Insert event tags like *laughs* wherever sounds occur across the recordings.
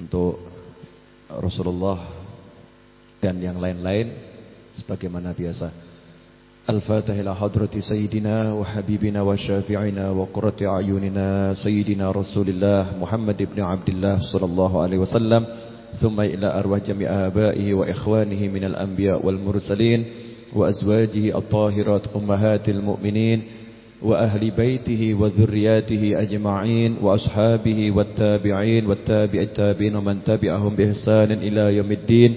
untuk Rasulullah dan yang lain-lain sebagaimana biasa. Sayyidina wa Habibina wa Syafi'ina wa Qurrati A'yunina Sayyidina Rasulullah Muhammad ibn Abdullah sallallahu alaihi wasallam thumma ila arwah jami' abaihi wa ikhwanihi minal anbiya wal mursalin wa azwajihi at-tahirat ummahatil mu'minin وأهل بيته وذرياته أجمعين وأصحابه والتابعين والتابع التابعين ومن تبعهم بإحسان إلى يوم الدين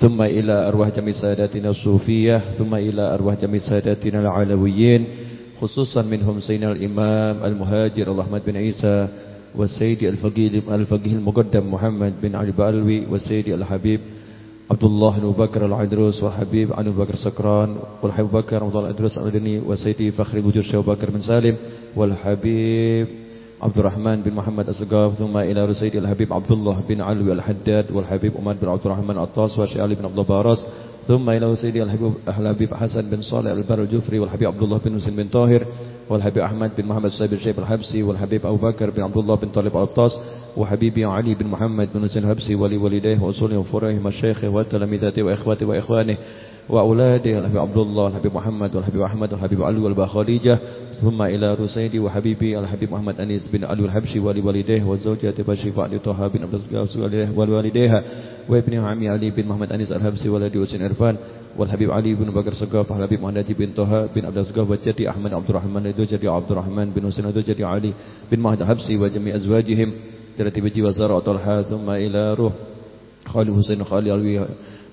ثم إلى أرواح جميع ساداتنا الصوفية ثم إلى أرواح جميع ساداتنا العلويين خصوصا منهم سيدنا الإمام المهاجر الرحمن بن عيسى والسيد الفقيه الفقيه المقدم محمد بن علي بألوي والسيد الحبيب عبد الله بن بكر العدروس وحبيب عن بكر سكران والحبيب بكر الله العدروس المدني وسيدي فخر الوجود شيخ بكر بن سالم والحبيب عبد الرحمن بن محمد السقاف ثم إلى رسيد الحبيب عبد الله بن علوي الحداد والحبيب أماد بن عبد الرحمن الطاس والشيخ علي بن عبد البارس ثم إلى سيدي الحبيب حسن بن صالح البر الجفري والحبيب عبد الله بن حسين بن طاهر والحبيب أحمد بن محمد سيد بن شيب الحبسي والحبيب أبو بكر بن عبد الله بن طالب الطاس وحبيبي علي بن محمد بن حسين الحبسي ولي والديه وأصوله وفرعه مشايخه وتلامذته وإخواته وإخوانه وأولاده الحبيب عبد الله الحبيب محمد والحبيب أحمد والحبيب علي والباخليجة ثم إلى رسيدي وحبيبي الحبيب محمد أنيس بن علي الحبشي ولي والديه والزوجة بشيفة علي طه بن عبد الله والوالديها وابن عمي علي بن محمد أنيس الحبسي ولدي حسين عرفان والحبيب علي بن بكر سقاف والحبيب مهدي بن طه بن عبد السقاف وجدي أحمد عبد الرحمن الدوجري عبد الرحمن بن حسين الدوجري علي بن مهد الحبسي وجميع أزواجهم ترتيب جي وزارة طلحة ثم إلى روح خالي حسين خالي علوي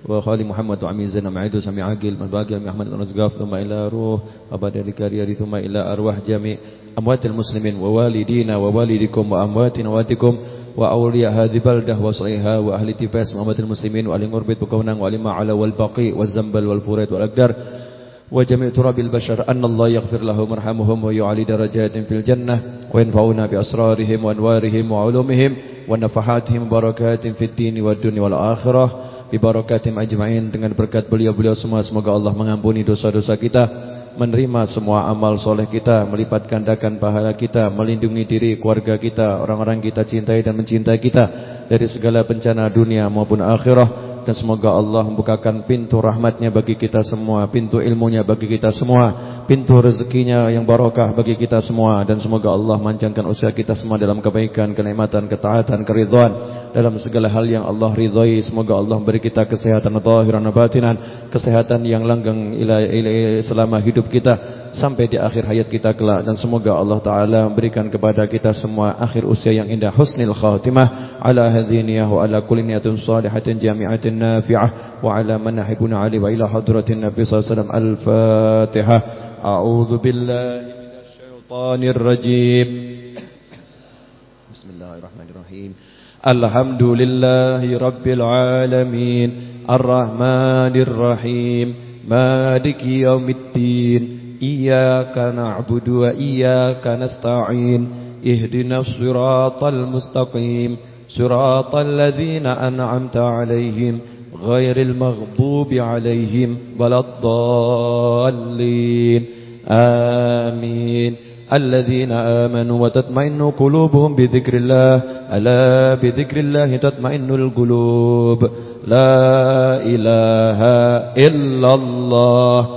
وخالي محمد وعمي زين معيد سمي عاقل من باقي أمي أحمد الرزقاف ثم إلى روح أبا دالي ثم إلى أرواح جميع أموات المسلمين ووالدينا ووالدكم وأموات نواتكم وأولياء هذه بلدة وصعيها وأهل تفاس وأمة المسلمين وأهل غربت بكونان وأهل معلى والبقي والزنبل والفوريت والأقدار وجميع تراب البشر أن الله يغفر لهم ويرحمهم ويعلي درجات في الجنة وينفعنا بأسرارهم وأنوارهم وعلومهم ونفحاتهم بركات في الدين والدنيا والآخرة Bibarakatim ajma'in dengan berkat beliau-beliau semua. Semoga Allah mengampuni dosa-dosa kita, menerima semua amal soleh kita, melipat gandakan pahala kita, melindungi diri keluarga kita, orang-orang kita cintai dan mencintai kita dari segala bencana dunia maupun akhirah. Dan semoga Allah membukakan pintu rahmatnya bagi kita semua Pintu ilmunya bagi kita semua Pintu rezekinya yang barokah bagi kita semua. Dan semoga Allah manjangkan usia kita semua Dalam kebaikan, kenikmatan, ketaatan, keridhaan. Dalam segala hal yang Allah ridhai Semoga Allah beri kita kesehatan Zahiran batinan Kesehatan yang langgang ila, ila, selama hidup kita sampai di akhir hayat kita kelak. Dan semoga Allah taala memberikan kepada kita semua akhir usia yang indah. Husnul khatimah. Ala hadhiniyah wa ala kulli niyatin salihatin jami'atin nafi'ah. Wa ala man nahibuna ali wa ila hadratin nabi sallallahu alaihi wasallam. Al-fatihah a'udzu billahi minasy syaithanir rajim bismillahirrahmanirrahim. Alhamdulillahi rabbil alamin. Arrahmanir rahim maliki yaumiddin إياك نعبد وإياك نستعين اهدنا الصراط المستقيم صراط الذين أنعمت عليهم غير المغضوب عليهم ولا الضالين. آمين. الذين آمنوا وتطمئن قلوبهم بذكر الله ألا بذكر الله تطمئن القلوب. لا إله إلا الله.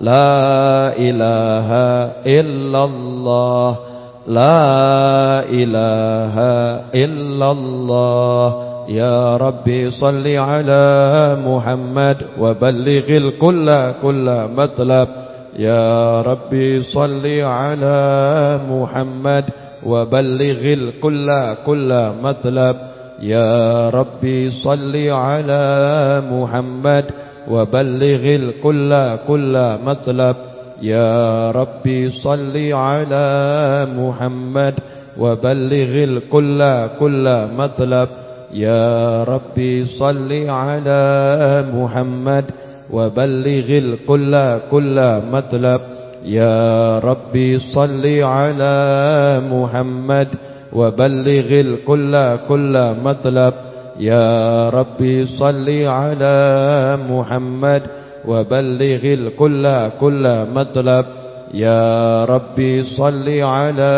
لا إله إلا الله. لا إله إلا الله. يا ربي صل على محمد وبلغ الكل كل مطلب. يا ربي صل على محمد وبلغ الكل كل مطلب. يا ربي صل على محمد وبلغ الكل كل مطلب. يا ربي صل على محمد وبلغ الكل كل مطلب. يا ربي صل على محمد وبلغ الكل كل مطلب. يا ربي صل على محمد وبلغ الكل كل مطلب. يا ربي صل على محمد وبلغ الكل كل مطلب. يا ربي صل على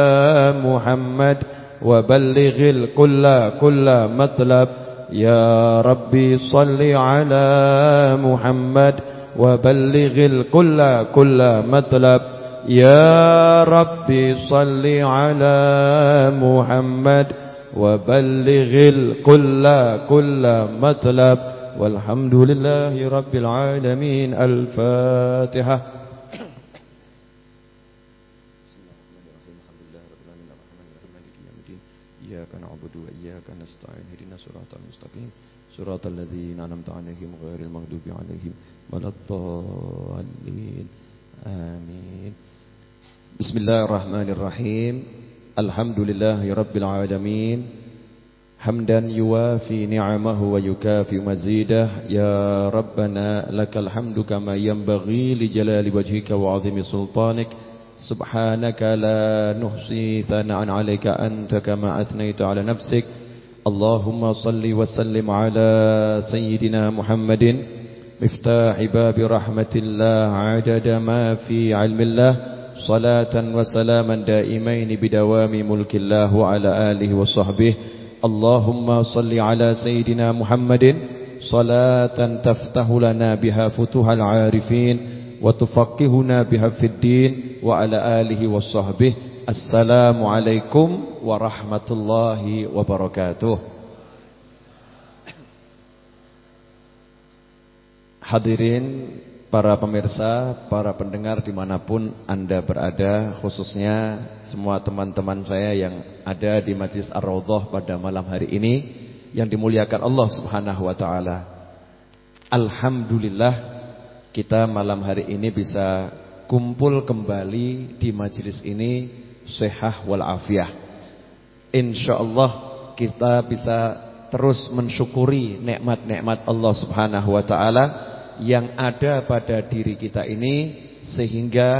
محمد وبلغ الكل كل مطلب. يا ربي صل على محمد وبلغ الكل كل مطلب. يا ربي صل على محمد وبلغ الكل كل مطلب والحمد لله رب العالمين. الفاتحة. نستعين. هدنا صراط المستقيم. صراط الذين أنعمت عليهم غير المغضوب عليهم ولا الضالين. آمين. بسم الله الرحمن الرحيم. الحمد لله رب العالمين حمدا يوافي نعمه ويكافي مزيده يا ربنا لك الحمد كما ينبغي لجلال وجهك وعظيم سلطانك سبحانك لا نحصي ثناء عليك أنت كما أثنيت على نفسك اللهم صل وسلم على سيدنا محمد مفتاح باب رحمة الله عدد ما في علم الله صلاة وسلاما دائمين بدوام ملك الله وعلى آله وصحبه. اللهم صل على سيدنا محمد. صلاة تفتح لنا بها فتوح العارفين وتفقهنا بها في الدين وعلى آله وصحبه. Assalamualaikum warahmatullahi wabarakatuh Hadirin para pemirsa, para pendengar di mana pun anda berada Khususnya semua teman-teman saya yang ada di Majlis Ar-Rawdoh pada malam hari ini Yang dimuliakan Allah subhanahu wa ta'ala Alhamdulillah kita malam hari ini bisa kumpul kembali di majelis ini sehah wal afiah. Insyaallah kita bisa terus mensyukuri nikmat-nikmat Allah Subhanahu wa taala yang ada pada diri kita ini sehingga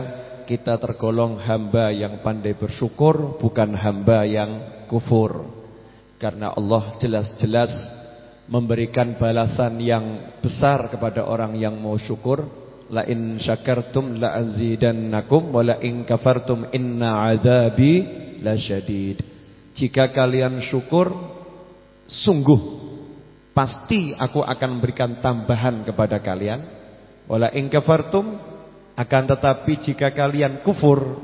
kita tergolong hamba yang pandai bersyukur bukan hamba yang kufur. Karena Allah jelas-jelas memberikan balasan yang besar kepada orang yang mau syukur La in syakartum la azidannakum wa la in kafartum inna adzabi lasyadid. Jika kalian syukur sungguh pasti aku akan memberikan tambahan kepada kalian. Wala in kafartum akan tetapi jika kalian kufur,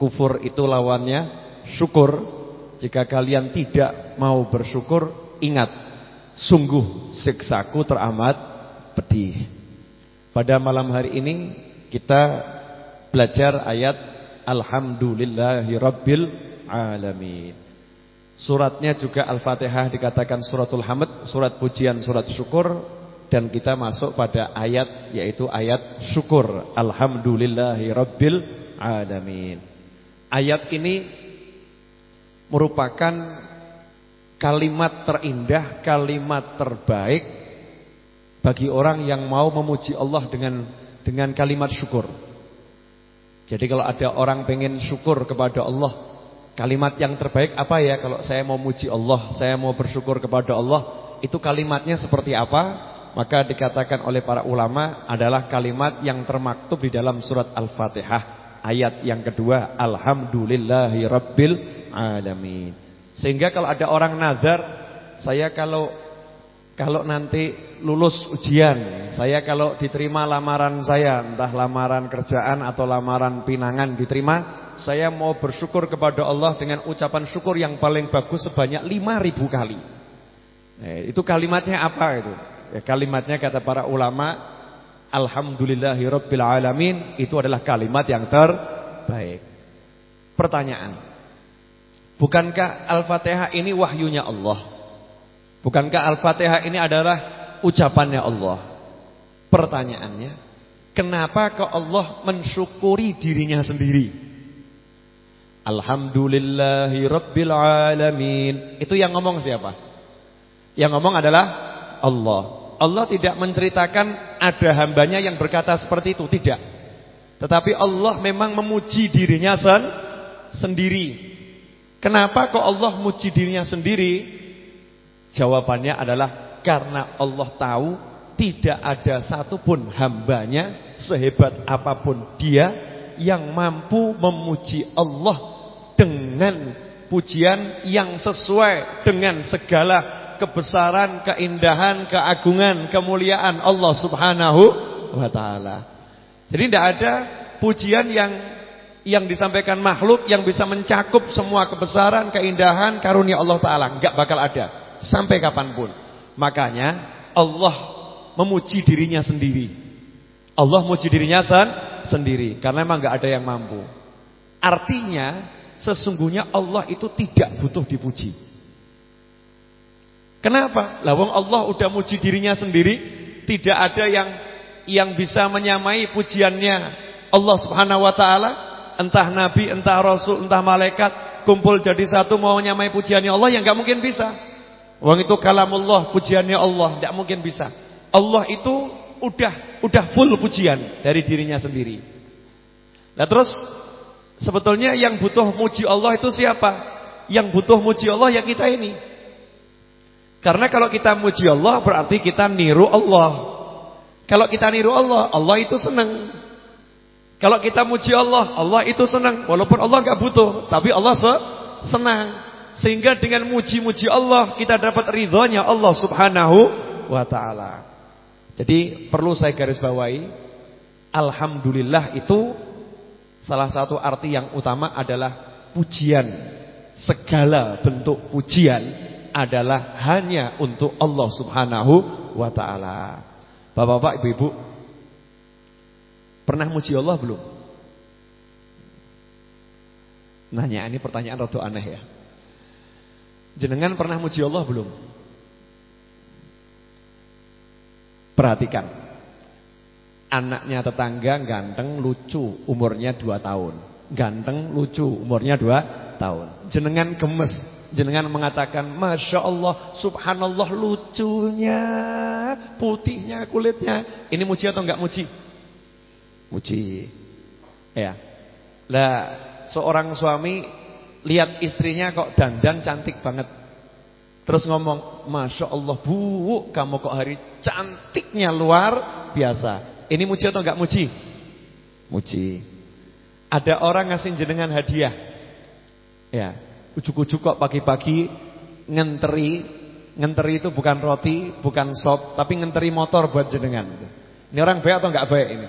kufur itu lawannya syukur. Jika kalian tidak mau bersyukur, ingat sungguh siksaku teramat pedih. Pada malam hari ini kita belajar ayat Alhamdulillahi Rabbil Alamin. Suratnya juga Al-Fatihah dikatakan suratul hamd, surat pujian, surat syukur dan kita masuk pada ayat yaitu ayat syukur. Alhamdulillahi Rabbil Alamin. Ayat ini merupakan kalimat terindah, kalimat terbaik bagi orang yang mau memuji Allah dengan dengan kalimat syukur. Jadi kalau ada orang pengen syukur kepada Allah, kalimat yang terbaik apa ya kalau saya mau muji Allah, saya mau bersyukur kepada Allah, itu kalimatnya seperti apa? Maka dikatakan oleh para ulama adalah kalimat yang termaktub di dalam surat Al-Fatihah ayat yang kedua alhamdulillahi rabbil alamin. Sehingga kalau ada orang nazar, saya kalau kalau nanti lulus ujian, saya kalau diterima lamaran saya, entah lamaran kerjaan atau lamaran pinangan diterima, saya mau bersyukur kepada Allah dengan ucapan syukur yang paling bagus sebanyak 5000 kali. Nah, itu kalimatnya apa itu? Ya, kalimatnya kata para ulama, Alhamdulillahirabbil alamin, itu adalah kalimat yang terbaik. Pertanyaan. Bukankah Al-Fatihah ini wahyunya Allah? Bukankah Al-Fatihah ini adalah ucapannya Allah. Pertanyaannya, kenapa kok Allah mensyukuri dirinya sendiri? Alhamdulillahi rabbil alamin. Itu yang ngomong siapa? Yang ngomong adalah Allah. Allah tidak menceritakan ada hambanya yang berkata seperti itu, tidak. Tetapi Allah memang memuji dirinya sen sendiri. Kenapa kok Allah muji dirinya sendiri? Jawabannya adalah karena Allah tahu tidak ada satupun hambanya sehebat apa pun dia yang mampu memuji Allah dengan pujian yang sesuai dengan segala kebesaran, keindahan, keagungan, kemuliaan Allah Subhanahu wa taala. Jadi tidak ada pujian yang yang disampaikan makhluk yang bisa mencakup semua kebesaran, keindahan, karunia Allah taala, enggak bakal ada sampai kapan pun. Makanya Allah memuji dirinya sendiri. Allah memuji dirinya sen sendiri karena memang enggak ada yang mampu. Artinya sesungguhnya Allah itu tidak butuh dipuji. Kenapa? Lawang Allah udah muji dirinya sendiri, tidak ada yang yang bisa menyamai pujiannya Allah Subhanahu wa taala, entah nabi, entah rasul, entah malaikat kumpul jadi satu mau menyamai pujiannya Allah yang nggak mungkin bisa. Wong itu kalamullah, pujiannya Allah, tidak mungkin bisa. Allah itu udah udah full pujian dari dirinya sendiri. Nah terus Sebetulnya yang butuh muji Allah itu siapa? Yang butuh muji Allah ya kita ini. Karena kalau kita muji Allah berarti kita niru Allah. Kalau kita niru Allah, Allah itu senang. Kalau kita muji Allah, Allah itu senang. Walaupun Allah nggak butuh, tapi Allah senang. Sehingga dengan muji-muji Allah kita dapat ridhonya Allah Subhanahu wa taala. Jadi perlu saya garis bawahi, alhamdulillah itu Salah satu arti yang utama adalah pujian. Segala bentuk pujian adalah hanya untuk Allah Subhanahu wa taala. Bapak-bapak, Ibu-ibu, pernah muji Allah belum? Nanya ini pertanyaan rada aneh ya. Jenengan pernah muji Allah belum? Perhatikan Anaknya tetangga ganteng, lucu, umurnya 2 tahun. Ganteng, lucu, umurnya 2 tahun. Jenengan gemes, jenengan mengatakan, Masya Allah, subhanallah lucunya, putihnya, kulitnya. Ini muji atau enggak muji? Muji. Ya. Lah, seorang suami lihat istrinya kok dandan cantik banget. Terus ngomong, Masya Allah bu, kamu kok hari cantiknya luar biasa. Ini muji atau enggak muji? Muji. Ada orang ngasih jenengan hadiah. Ya, ujuk-ujuk kok pagi-pagi ngenteri. Ngenteri itu bukan roti, bukan sop, tapi ngenteri motor buat jenengan. Ini orang baik atau enggak baik ini?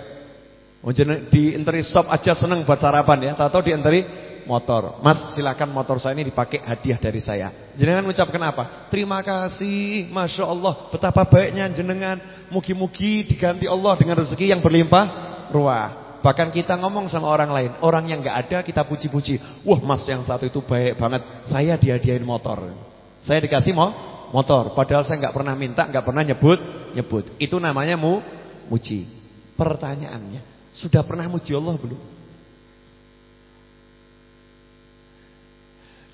Oh, dienteri sop aja seneng buat sarapan ya. Atau dienteri motor. Mas silakan motor saya ini dipakai hadiah dari saya. Jenengan mengucapkan apa? Terima kasih, masya Allah. Betapa baiknya jenengan. Mugi-mugi diganti Allah dengan rezeki yang berlimpah ruah. Bahkan kita ngomong sama orang lain, orang yang nggak ada kita puji-puji. Wah mas yang satu itu baik banget. Saya dihadiahin motor. Saya dikasih mau motor. Padahal saya nggak pernah minta, nggak pernah nyebut, nyebut. Itu namanya mu muji. Pertanyaannya, sudah pernah muji Allah belum?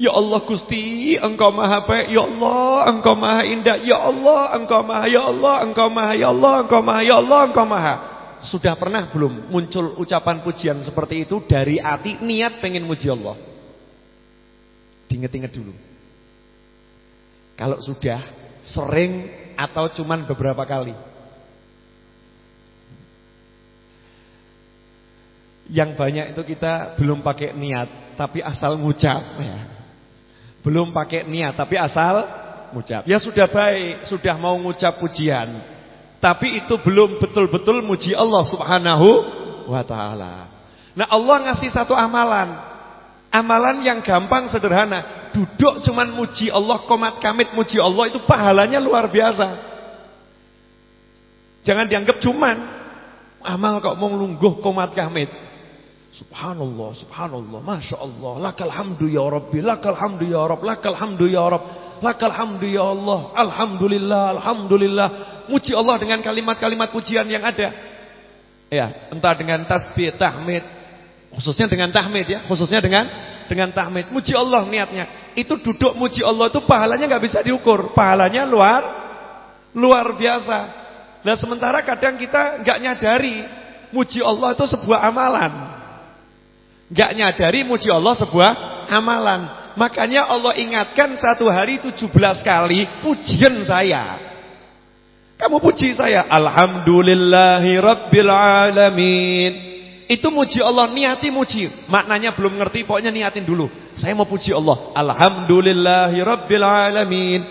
Ya Allah Gusti, Engkau Maha Baik. Ya Allah, Engkau Maha Indah. Ya Allah, Engkau Maha. Ya Allah, Engkau Maha. Ya Allah, Engkau Maha. Ya Allah, Engkau Maha. Sudah pernah belum muncul ucapan pujian seperti itu dari hati niat pengen muji Allah? Diinget-inget dulu. Kalau sudah sering atau cuman beberapa kali? Yang banyak itu kita belum pakai niat, tapi asal ngucap ya. Belum pakai niat tapi asal ngucap. Ya sudah baik, sudah mau ngucap pujian. Tapi itu belum betul-betul muji Allah Subhanahu wa taala. Nah, Allah ngasih satu amalan. Amalan yang gampang sederhana. Duduk cuman muji Allah, komat kamit muji Allah itu pahalanya luar biasa. Jangan dianggap cuman amal kok mau lungguh komat kamit. Subhanallah, subhanallah, Masya Allah Lakal hamdu ya Rabbi, lakal hamdu ya Rabb Lakal hamdu ya Rabb Lakal hamdu ya Allah Alhamdulillah, Alhamdulillah Muji Allah dengan kalimat-kalimat pujian yang ada Ya, entah dengan tasbih, tahmid Khususnya dengan tahmid ya Khususnya dengan dengan tahmid. Muji Allah niatnya. Itu duduk muji Allah itu pahalanya nggak bisa diukur. Pahalanya luar luar biasa. Nah sementara kadang kita nggak nyadari muji Allah itu sebuah amalan. Nggak nyadari muji Allah sebuah amalan. Makanya Allah ingatkan satu hari 17 kali pujian saya. Kamu puji saya. Alhamdulillahi Rabbil Alamin. Itu muji Allah, niati muji. Maknanya belum ngerti, pokoknya niatin dulu. Saya mau puji Allah. Alhamdulillahi Rabbil Alamin.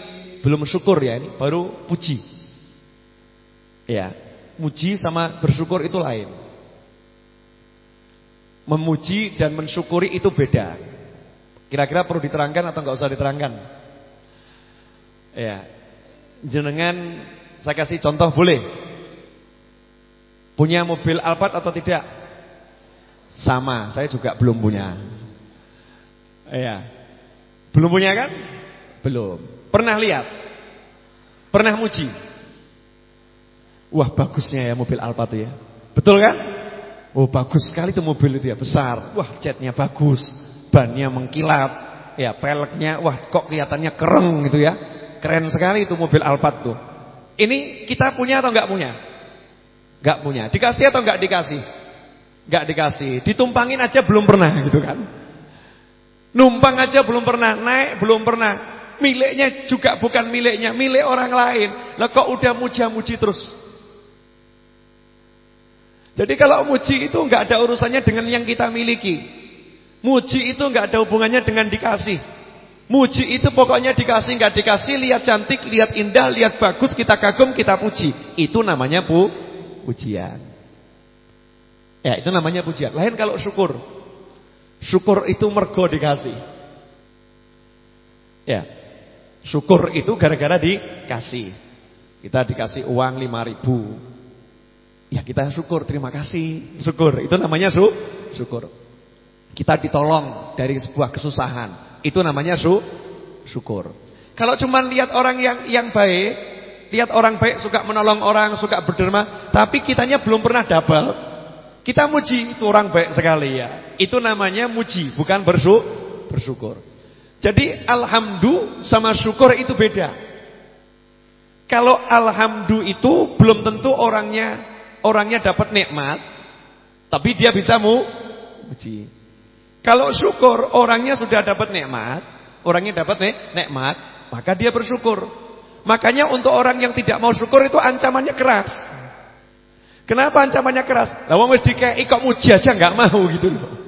Belum syukur ya ini, baru puji. Ya, muji sama bersyukur itu lain. Memuji dan mensyukuri itu beda. Kira-kira perlu diterangkan atau enggak usah diterangkan? Ya. Jenengan saya kasih contoh boleh? Punya mobil Alphard atau tidak? Sama, saya juga belum punya. Iya. Belum punya kan? Belum. Pernah lihat? Pernah muji? Wah, bagusnya ya mobil Alphard ya. Betul kan? Oh, bagus sekali itu mobil itu ya, besar. Wah, catnya bagus bannya mengkilap, ya peleknya wah kok kelihatannya kereng gitu ya. Keren sekali itu mobil Alphard tuh. Ini kita punya atau enggak punya? Enggak punya. Dikasih atau enggak dikasih? Enggak dikasih. Ditumpangin aja belum pernah gitu kan. Numpang aja belum pernah, naik belum pernah. Miliknya juga bukan miliknya, milik orang lain. Lah kok udah muja-muji terus? Jadi kalau muji itu enggak ada urusannya dengan yang kita miliki. Muji itu nggak ada hubungannya dengan dikasih. Muji itu pokoknya dikasih nggak dikasih, lihat cantik, lihat indah, lihat bagus, kita kagum, kita puji. Itu namanya pu pujian. Ya, itu namanya pujian. Lain kalau syukur. Syukur itu mergo dikasih. Ya. Syukur itu gara-gara dikasih. Kita dikasih uang 5 ribu. Ya kita syukur, terima kasih. Syukur, itu namanya su syukur. Kita ditolong dari sebuah kesusahan. Itu namanya su syukur. Kalau cuma lihat orang yang yang baik, lihat orang baik suka menolong orang, suka berderma, tapi kitanya belum pernah double, kita muji itu orang baik sekali ya. Itu namanya muji, bukan bersu bersyukur. Jadi alhamdulillah sama syukur itu beda. Kalau alhamdulillah itu belum tentu orangnya orangnya dapat nikmat, tapi dia bisa mu muji. Kalau syukur orangnya sudah dapat nikmat, orangnya dapat nih nikmat, maka dia bersyukur. Makanya untuk orang yang tidak mau syukur itu ancamannya keras. Kenapa ancamannya keras? Lah wong wis dikeki kok muji aja enggak mau gitu loh.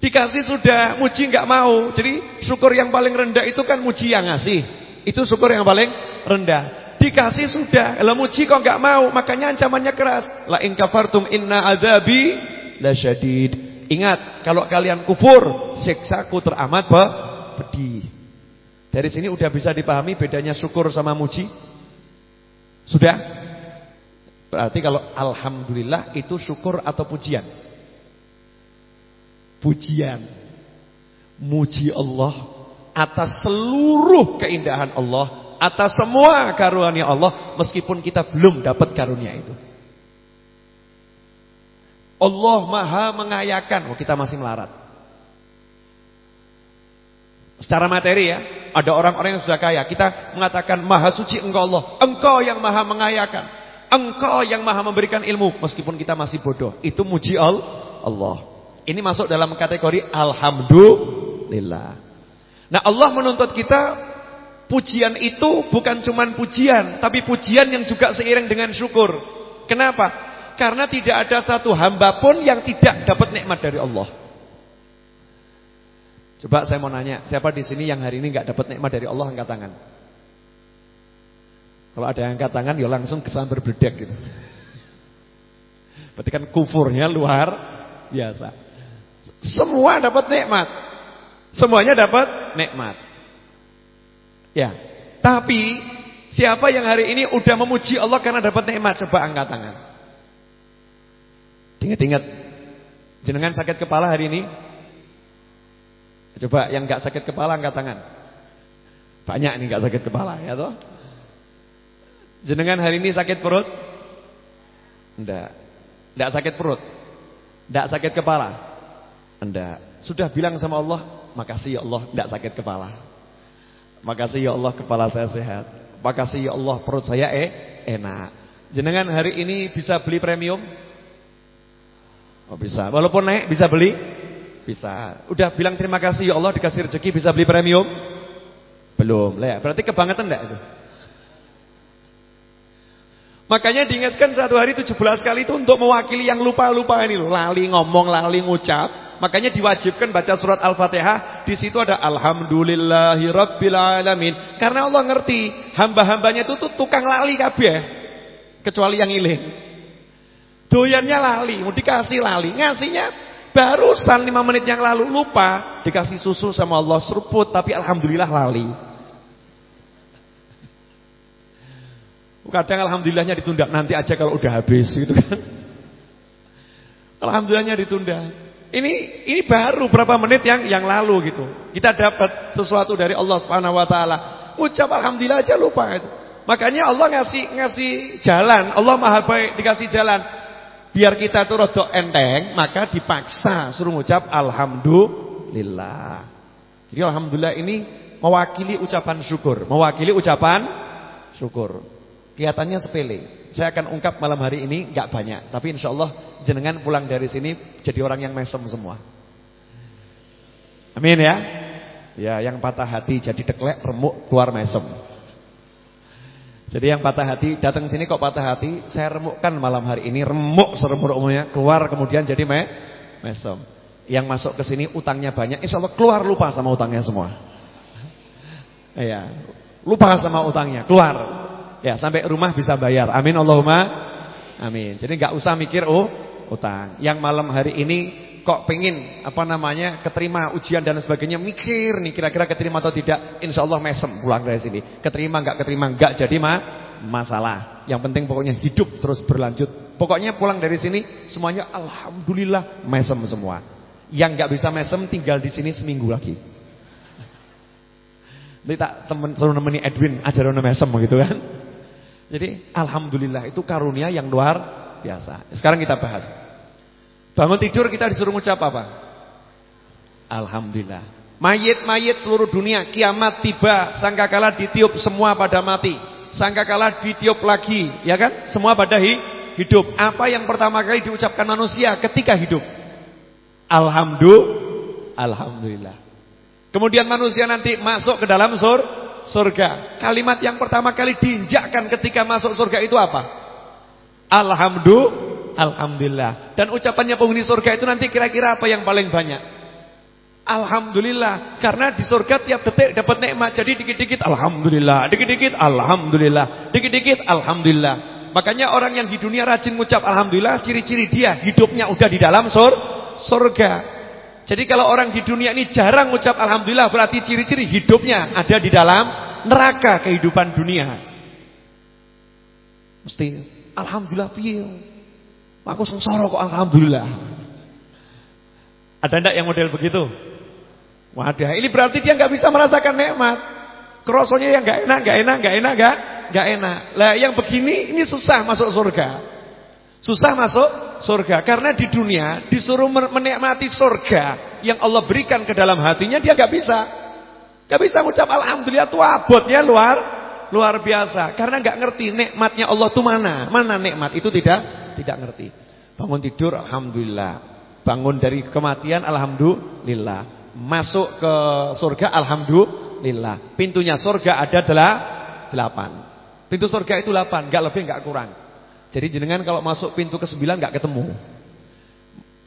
Dikasih sudah muji enggak mau. Jadi syukur yang paling rendah itu kan muji yang ngasih. Itu syukur yang paling rendah. Dikasih sudah, lah muji kok enggak mau, makanya ancamannya keras. La in kafartum inna adzabi lasyadid. Ingat, kalau kalian kufur, siksaku teramat pedih. Dari sini udah bisa dipahami bedanya syukur sama muji? Sudah? Berarti kalau alhamdulillah itu syukur atau pujian? Pujian. Muji Allah atas seluruh keindahan Allah, atas semua karunia Allah meskipun kita belum dapat karunia itu. Allah maha mengayakan. Oh, kita masih melarat. Secara materi ya, ada orang-orang yang sudah kaya. Kita mengatakan maha suci engkau Allah. Engkau yang maha mengayakan. Engkau yang maha memberikan ilmu. Meskipun kita masih bodoh. Itu muji Allah. Ini masuk dalam kategori Alhamdulillah. Nah Allah menuntut kita pujian itu bukan cuma pujian. Tapi pujian yang juga seiring dengan syukur. Kenapa? Karena tidak ada satu hamba pun yang tidak dapat nikmat dari Allah. Coba saya mau nanya, siapa di sini yang hari ini nggak dapat nikmat dari Allah angkat tangan? Kalau ada yang angkat tangan, ya langsung kesambar berbeda gitu. Berarti kan kufurnya luar biasa. Semua dapat nikmat. Semuanya dapat nikmat. Ya. Tapi siapa yang hari ini udah memuji Allah karena dapat nikmat? Coba angkat tangan. Ingat-ingat jenengan sakit kepala hari ini? Coba yang nggak sakit kepala angkat tangan. Banyak nih nggak sakit kepala ya toh? Jenengan hari ini sakit perut? Enggak. Enggak sakit perut. Enggak sakit kepala? Enggak. Sudah bilang sama Allah, makasih ya Allah tidak sakit kepala. Makasih ya Allah kepala saya sehat. Makasih ya Allah perut saya eh enak. Jenengan hari ini bisa beli premium? Oh bisa. Walaupun naik bisa beli? Bisa. Udah bilang terima kasih ya Allah dikasih rezeki bisa beli premium? Belum. Lah, berarti kebangetan enggak itu? Makanya diingatkan satu hari 17 kali itu untuk mewakili yang lupa-lupa ini loh. Lali ngomong, lali ngucap. Makanya diwajibkan baca surat Al-Fatihah. Di situ ada Alhamdulillahirabbil alamin. Karena Allah ngerti hamba-hambanya itu tuh tukang lali kabeh. Kecuali yang iling. Doyannya lali, mau dikasih lali, ngasihnya barusan 5 menit yang lalu lupa, dikasih susu sama Allah seruput tapi alhamdulillah lali. Kadang alhamdulillahnya ditunda nanti aja kalau udah habis gitu kan. Alhamdulillahnya ditunda. Ini ini baru berapa menit yang yang lalu gitu. Kita dapat sesuatu dari Allah Subhanahu wa taala. Ucap alhamdulillah aja lupa itu. Makanya Allah ngasih ngasih jalan, Allah Maha baik dikasih jalan. Biar kita tuh rada enteng, maka dipaksa suruh ngucap alhamdulillah. Jadi alhamdulillah ini mewakili ucapan syukur, mewakili ucapan syukur. Kelihatannya sepele. Saya akan ungkap malam hari ini nggak banyak, tapi insya Allah jenengan pulang dari sini jadi orang yang mesem semua. Amin ya. Ya, yang patah hati jadi deklek, remuk, keluar mesem. Jadi yang patah hati datang sini kok patah hati, saya remukkan malam hari ini remuk seremuk-remuknya, keluar kemudian jadi me mesem. Yang masuk ke sini utangnya banyak, insya Allah keluar lupa sama utangnya semua. Iya, lupa sama utangnya, keluar. Ya, sampai rumah bisa bayar. Amin Allahumma. Amin. Jadi nggak usah mikir oh utang. Yang malam hari ini kok pengen apa namanya keterima ujian dan sebagainya mikir nih kira-kira keterima atau tidak. Insya Allah mesem pulang dari sini. Keterima nggak keterima nggak jadi ma masalah. Yang penting pokoknya hidup terus berlanjut. Pokoknya pulang dari sini semuanya alhamdulillah mesem semua. Yang nggak bisa mesem tinggal di sini seminggu lagi. Nanti tak temen suruh nemeni Edwin ajaran mesem gitu kan. Jadi alhamdulillah itu karunia yang luar biasa. Sekarang kita bahas. Bangun tidur kita disuruh ngucap apa? Alhamdulillah. Mayit-mayit seluruh dunia kiamat tiba, sangkakala ditiup semua pada mati. Sangkakala ditiup lagi, ya kan? Semua pada hidup. Apa yang pertama kali diucapkan manusia ketika hidup? Alhamdulillah. Alhamdulillah. Kemudian manusia nanti masuk ke dalam sur surga. Kalimat yang pertama kali diinjakkan ketika masuk surga itu apa? Alhamdulillah. Alhamdulillah. Dan ucapannya penghuni surga itu nanti kira-kira apa yang paling banyak? Alhamdulillah. Karena di surga tiap detik dapat nikmat. Jadi dikit-dikit Alhamdulillah. Dikit-dikit Alhamdulillah. Dikit-dikit Alhamdulillah. Makanya orang yang di dunia rajin mengucap Alhamdulillah. Ciri-ciri dia hidupnya udah di dalam sur surga. Jadi kalau orang di dunia ini jarang ucap Alhamdulillah berarti ciri-ciri hidupnya ada di dalam neraka kehidupan dunia. Mesti Alhamdulillah piye? Aku sengsara kok Alhamdulillah. Ada enggak yang model begitu? Wadah, ini berarti dia nggak bisa merasakan nikmat. Kerosonya yang nggak enak, nggak enak, nggak enak, nggak nggak enak. Lah yang begini ini susah masuk surga. Susah masuk surga karena di dunia disuruh menikmati surga yang Allah berikan ke dalam hatinya dia gak bisa. Gak bisa mengucap alhamdulillah tuh abotnya luar luar biasa karena gak ngerti nikmatnya Allah tuh mana. Mana nikmat itu tidak tidak ngerti. Bangun tidur alhamdulillah. Bangun dari kematian alhamdulillah. Masuk ke surga alhamdulillah. Pintunya surga ada delapan. Pintu surga itu delapan, gak lebih gak kurang. Jadi jenengan kalau masuk pintu ke-9 nggak ketemu.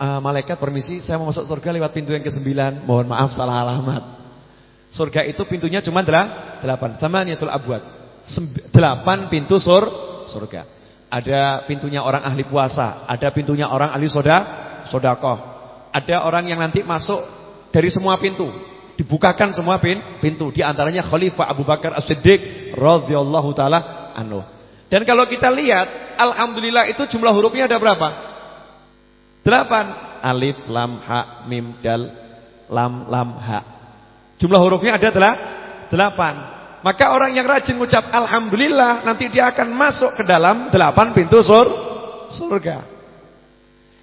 Uh, malaikat permisi, saya mau masuk surga lewat pintu yang ke-9. Mohon maaf salah alamat. Surga itu pintunya cuma adalah 8. Tamaniyatul abwad. 8 pintu sur surga. Ada pintunya orang ahli puasa, ada pintunya orang ahli soda, sodakoh. Ada orang yang nanti masuk dari semua pintu. Dibukakan semua pin, pintu. Di antaranya Khalifah Abu Bakar As-Siddiq radhiyallahu taala anhu. Dan kalau kita lihat, alhamdulillah itu jumlah hurufnya ada berapa? Delapan. Alif, lam, ha, mim, dal, lam, lam, ha. Jumlah hurufnya ada adalah delapan. Maka orang yang rajin mengucap alhamdulillah nanti dia akan masuk ke dalam delapan pintu sur surga.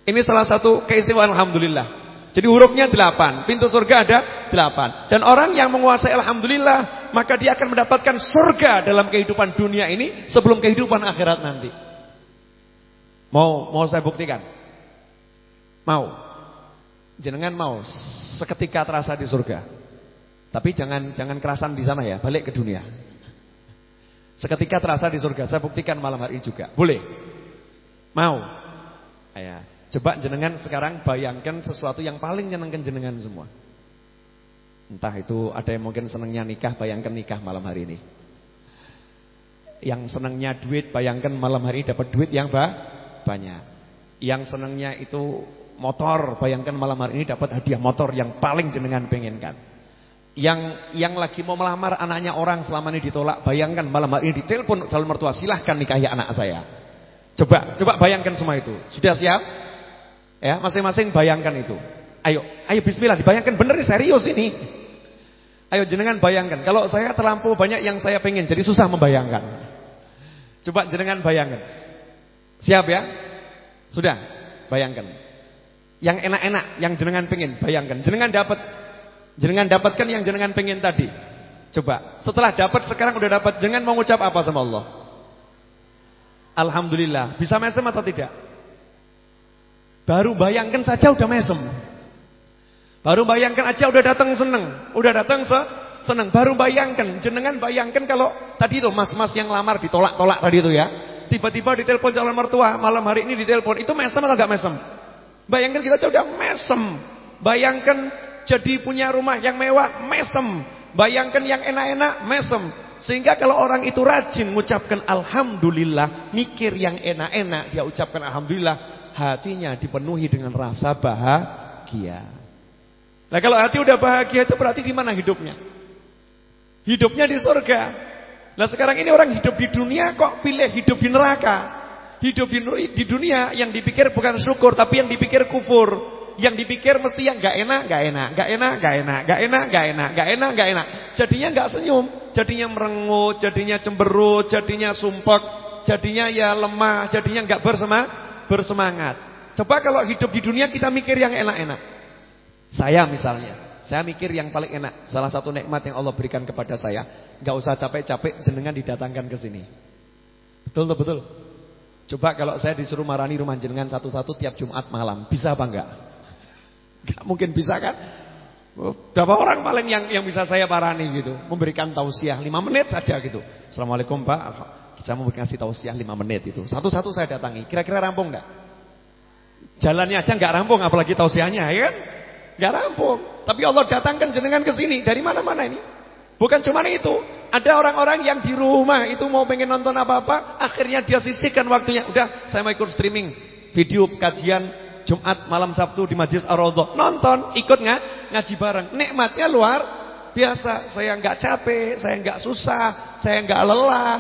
Ini salah satu keistimewaan alhamdulillah. Jadi hurufnya delapan. Pintu surga ada delapan. Dan orang yang menguasai Alhamdulillah. Maka dia akan mendapatkan surga dalam kehidupan dunia ini. Sebelum kehidupan akhirat nanti. Mau mau saya buktikan? Mau. Jenengan mau. Seketika terasa di surga. Tapi jangan jangan kerasan di sana ya. Balik ke dunia. Seketika terasa di surga. Saya buktikan malam hari juga. Boleh? Mau? Ya. Coba jenengan sekarang bayangkan sesuatu yang paling nyenengkan jenengan semua. Entah itu ada yang mungkin senangnya nikah, bayangkan nikah malam hari ini. Yang senangnya duit, bayangkan malam hari dapat duit yang banyak. Yang senangnya itu motor, bayangkan malam hari ini dapat hadiah motor yang paling jenengan pengenkan. Yang yang lagi mau melamar anaknya orang selama ini ditolak, bayangkan malam hari ini ditelepon calon mertua, silahkan nikahi anak saya. Coba, coba bayangkan semua itu. Sudah siap? Ya, masing-masing bayangkan itu. Ayo, ayo bismillah dibayangkan bener serius ini. Ayo jenengan bayangkan. Kalau saya terlampau banyak yang saya pengen, jadi susah membayangkan. Coba jenengan bayangkan. Siap ya? Sudah, bayangkan. Yang enak-enak, yang jenengan pengen, bayangkan. Jenengan dapat, jenengan dapatkan yang jenengan pengen tadi. Coba, setelah dapat sekarang udah dapat, jenengan mau ngucap apa sama Allah? Alhamdulillah. Bisa mesem atau tidak? Baru bayangkan saja udah mesem. Baru bayangkan aja udah datang seneng. Udah datang se seneng. Baru bayangkan. Jenengan bayangkan kalau tadi itu mas-mas yang lamar ditolak-tolak tadi itu ya. Tiba-tiba ditelepon calon mertua. Malam hari ini ditelepon. Itu mesem atau gak mesem? Bayangkan kita aja udah mesem. Bayangkan jadi punya rumah yang mewah. Mesem. Bayangkan yang enak-enak. Mesem. Sehingga kalau orang itu rajin mengucapkan Alhamdulillah. Mikir yang enak-enak. Dia ucapkan Alhamdulillah hatinya dipenuhi dengan rasa bahagia. Nah kalau hati udah bahagia itu berarti di mana hidupnya? Hidupnya di surga. Nah sekarang ini orang hidup di dunia kok pilih hidup di neraka? Hidup di, dunia yang dipikir bukan syukur tapi yang dipikir kufur. Yang dipikir mesti yang gak enak, gak enak, gak enak, gak enak, gak enak, gak enak, gak enak, gak enak. Jadinya gak senyum, jadinya merengut, jadinya cemberut, jadinya sumpek, jadinya ya lemah, jadinya gak bersemangat bersemangat. Coba kalau hidup di dunia kita mikir yang enak-enak. Saya misalnya, saya mikir yang paling enak. Salah satu nikmat yang Allah berikan kepada saya, nggak usah capek-capek jenengan didatangkan ke sini. Betul betul betul. Coba kalau saya disuruh marani rumah jenengan satu-satu tiap Jumat malam, bisa apa enggak? Enggak mungkin bisa kan? Berapa orang paling yang yang bisa saya parani gitu, memberikan tausiah 5 menit saja gitu. Assalamualaikum Pak. Saya mau ngasih tausiah 5 menit itu. Satu-satu saya datangi. Kira-kira rampung enggak? Jalannya aja enggak rampung apalagi tausiahnya, ya kan? Enggak rampung. Tapi Allah datangkan jenengan ke sini dari mana-mana ini. Bukan cuma itu. Ada orang-orang yang di rumah itu mau pengen nonton apa-apa, akhirnya dia sisihkan waktunya. Udah, saya mau ikut streaming video kajian Jumat malam Sabtu di Majlis Ar-Raudhah. Nonton, ikut nggak? Ngaji bareng. Nikmatnya luar biasa. Saya nggak capek, saya nggak susah, saya nggak lelah.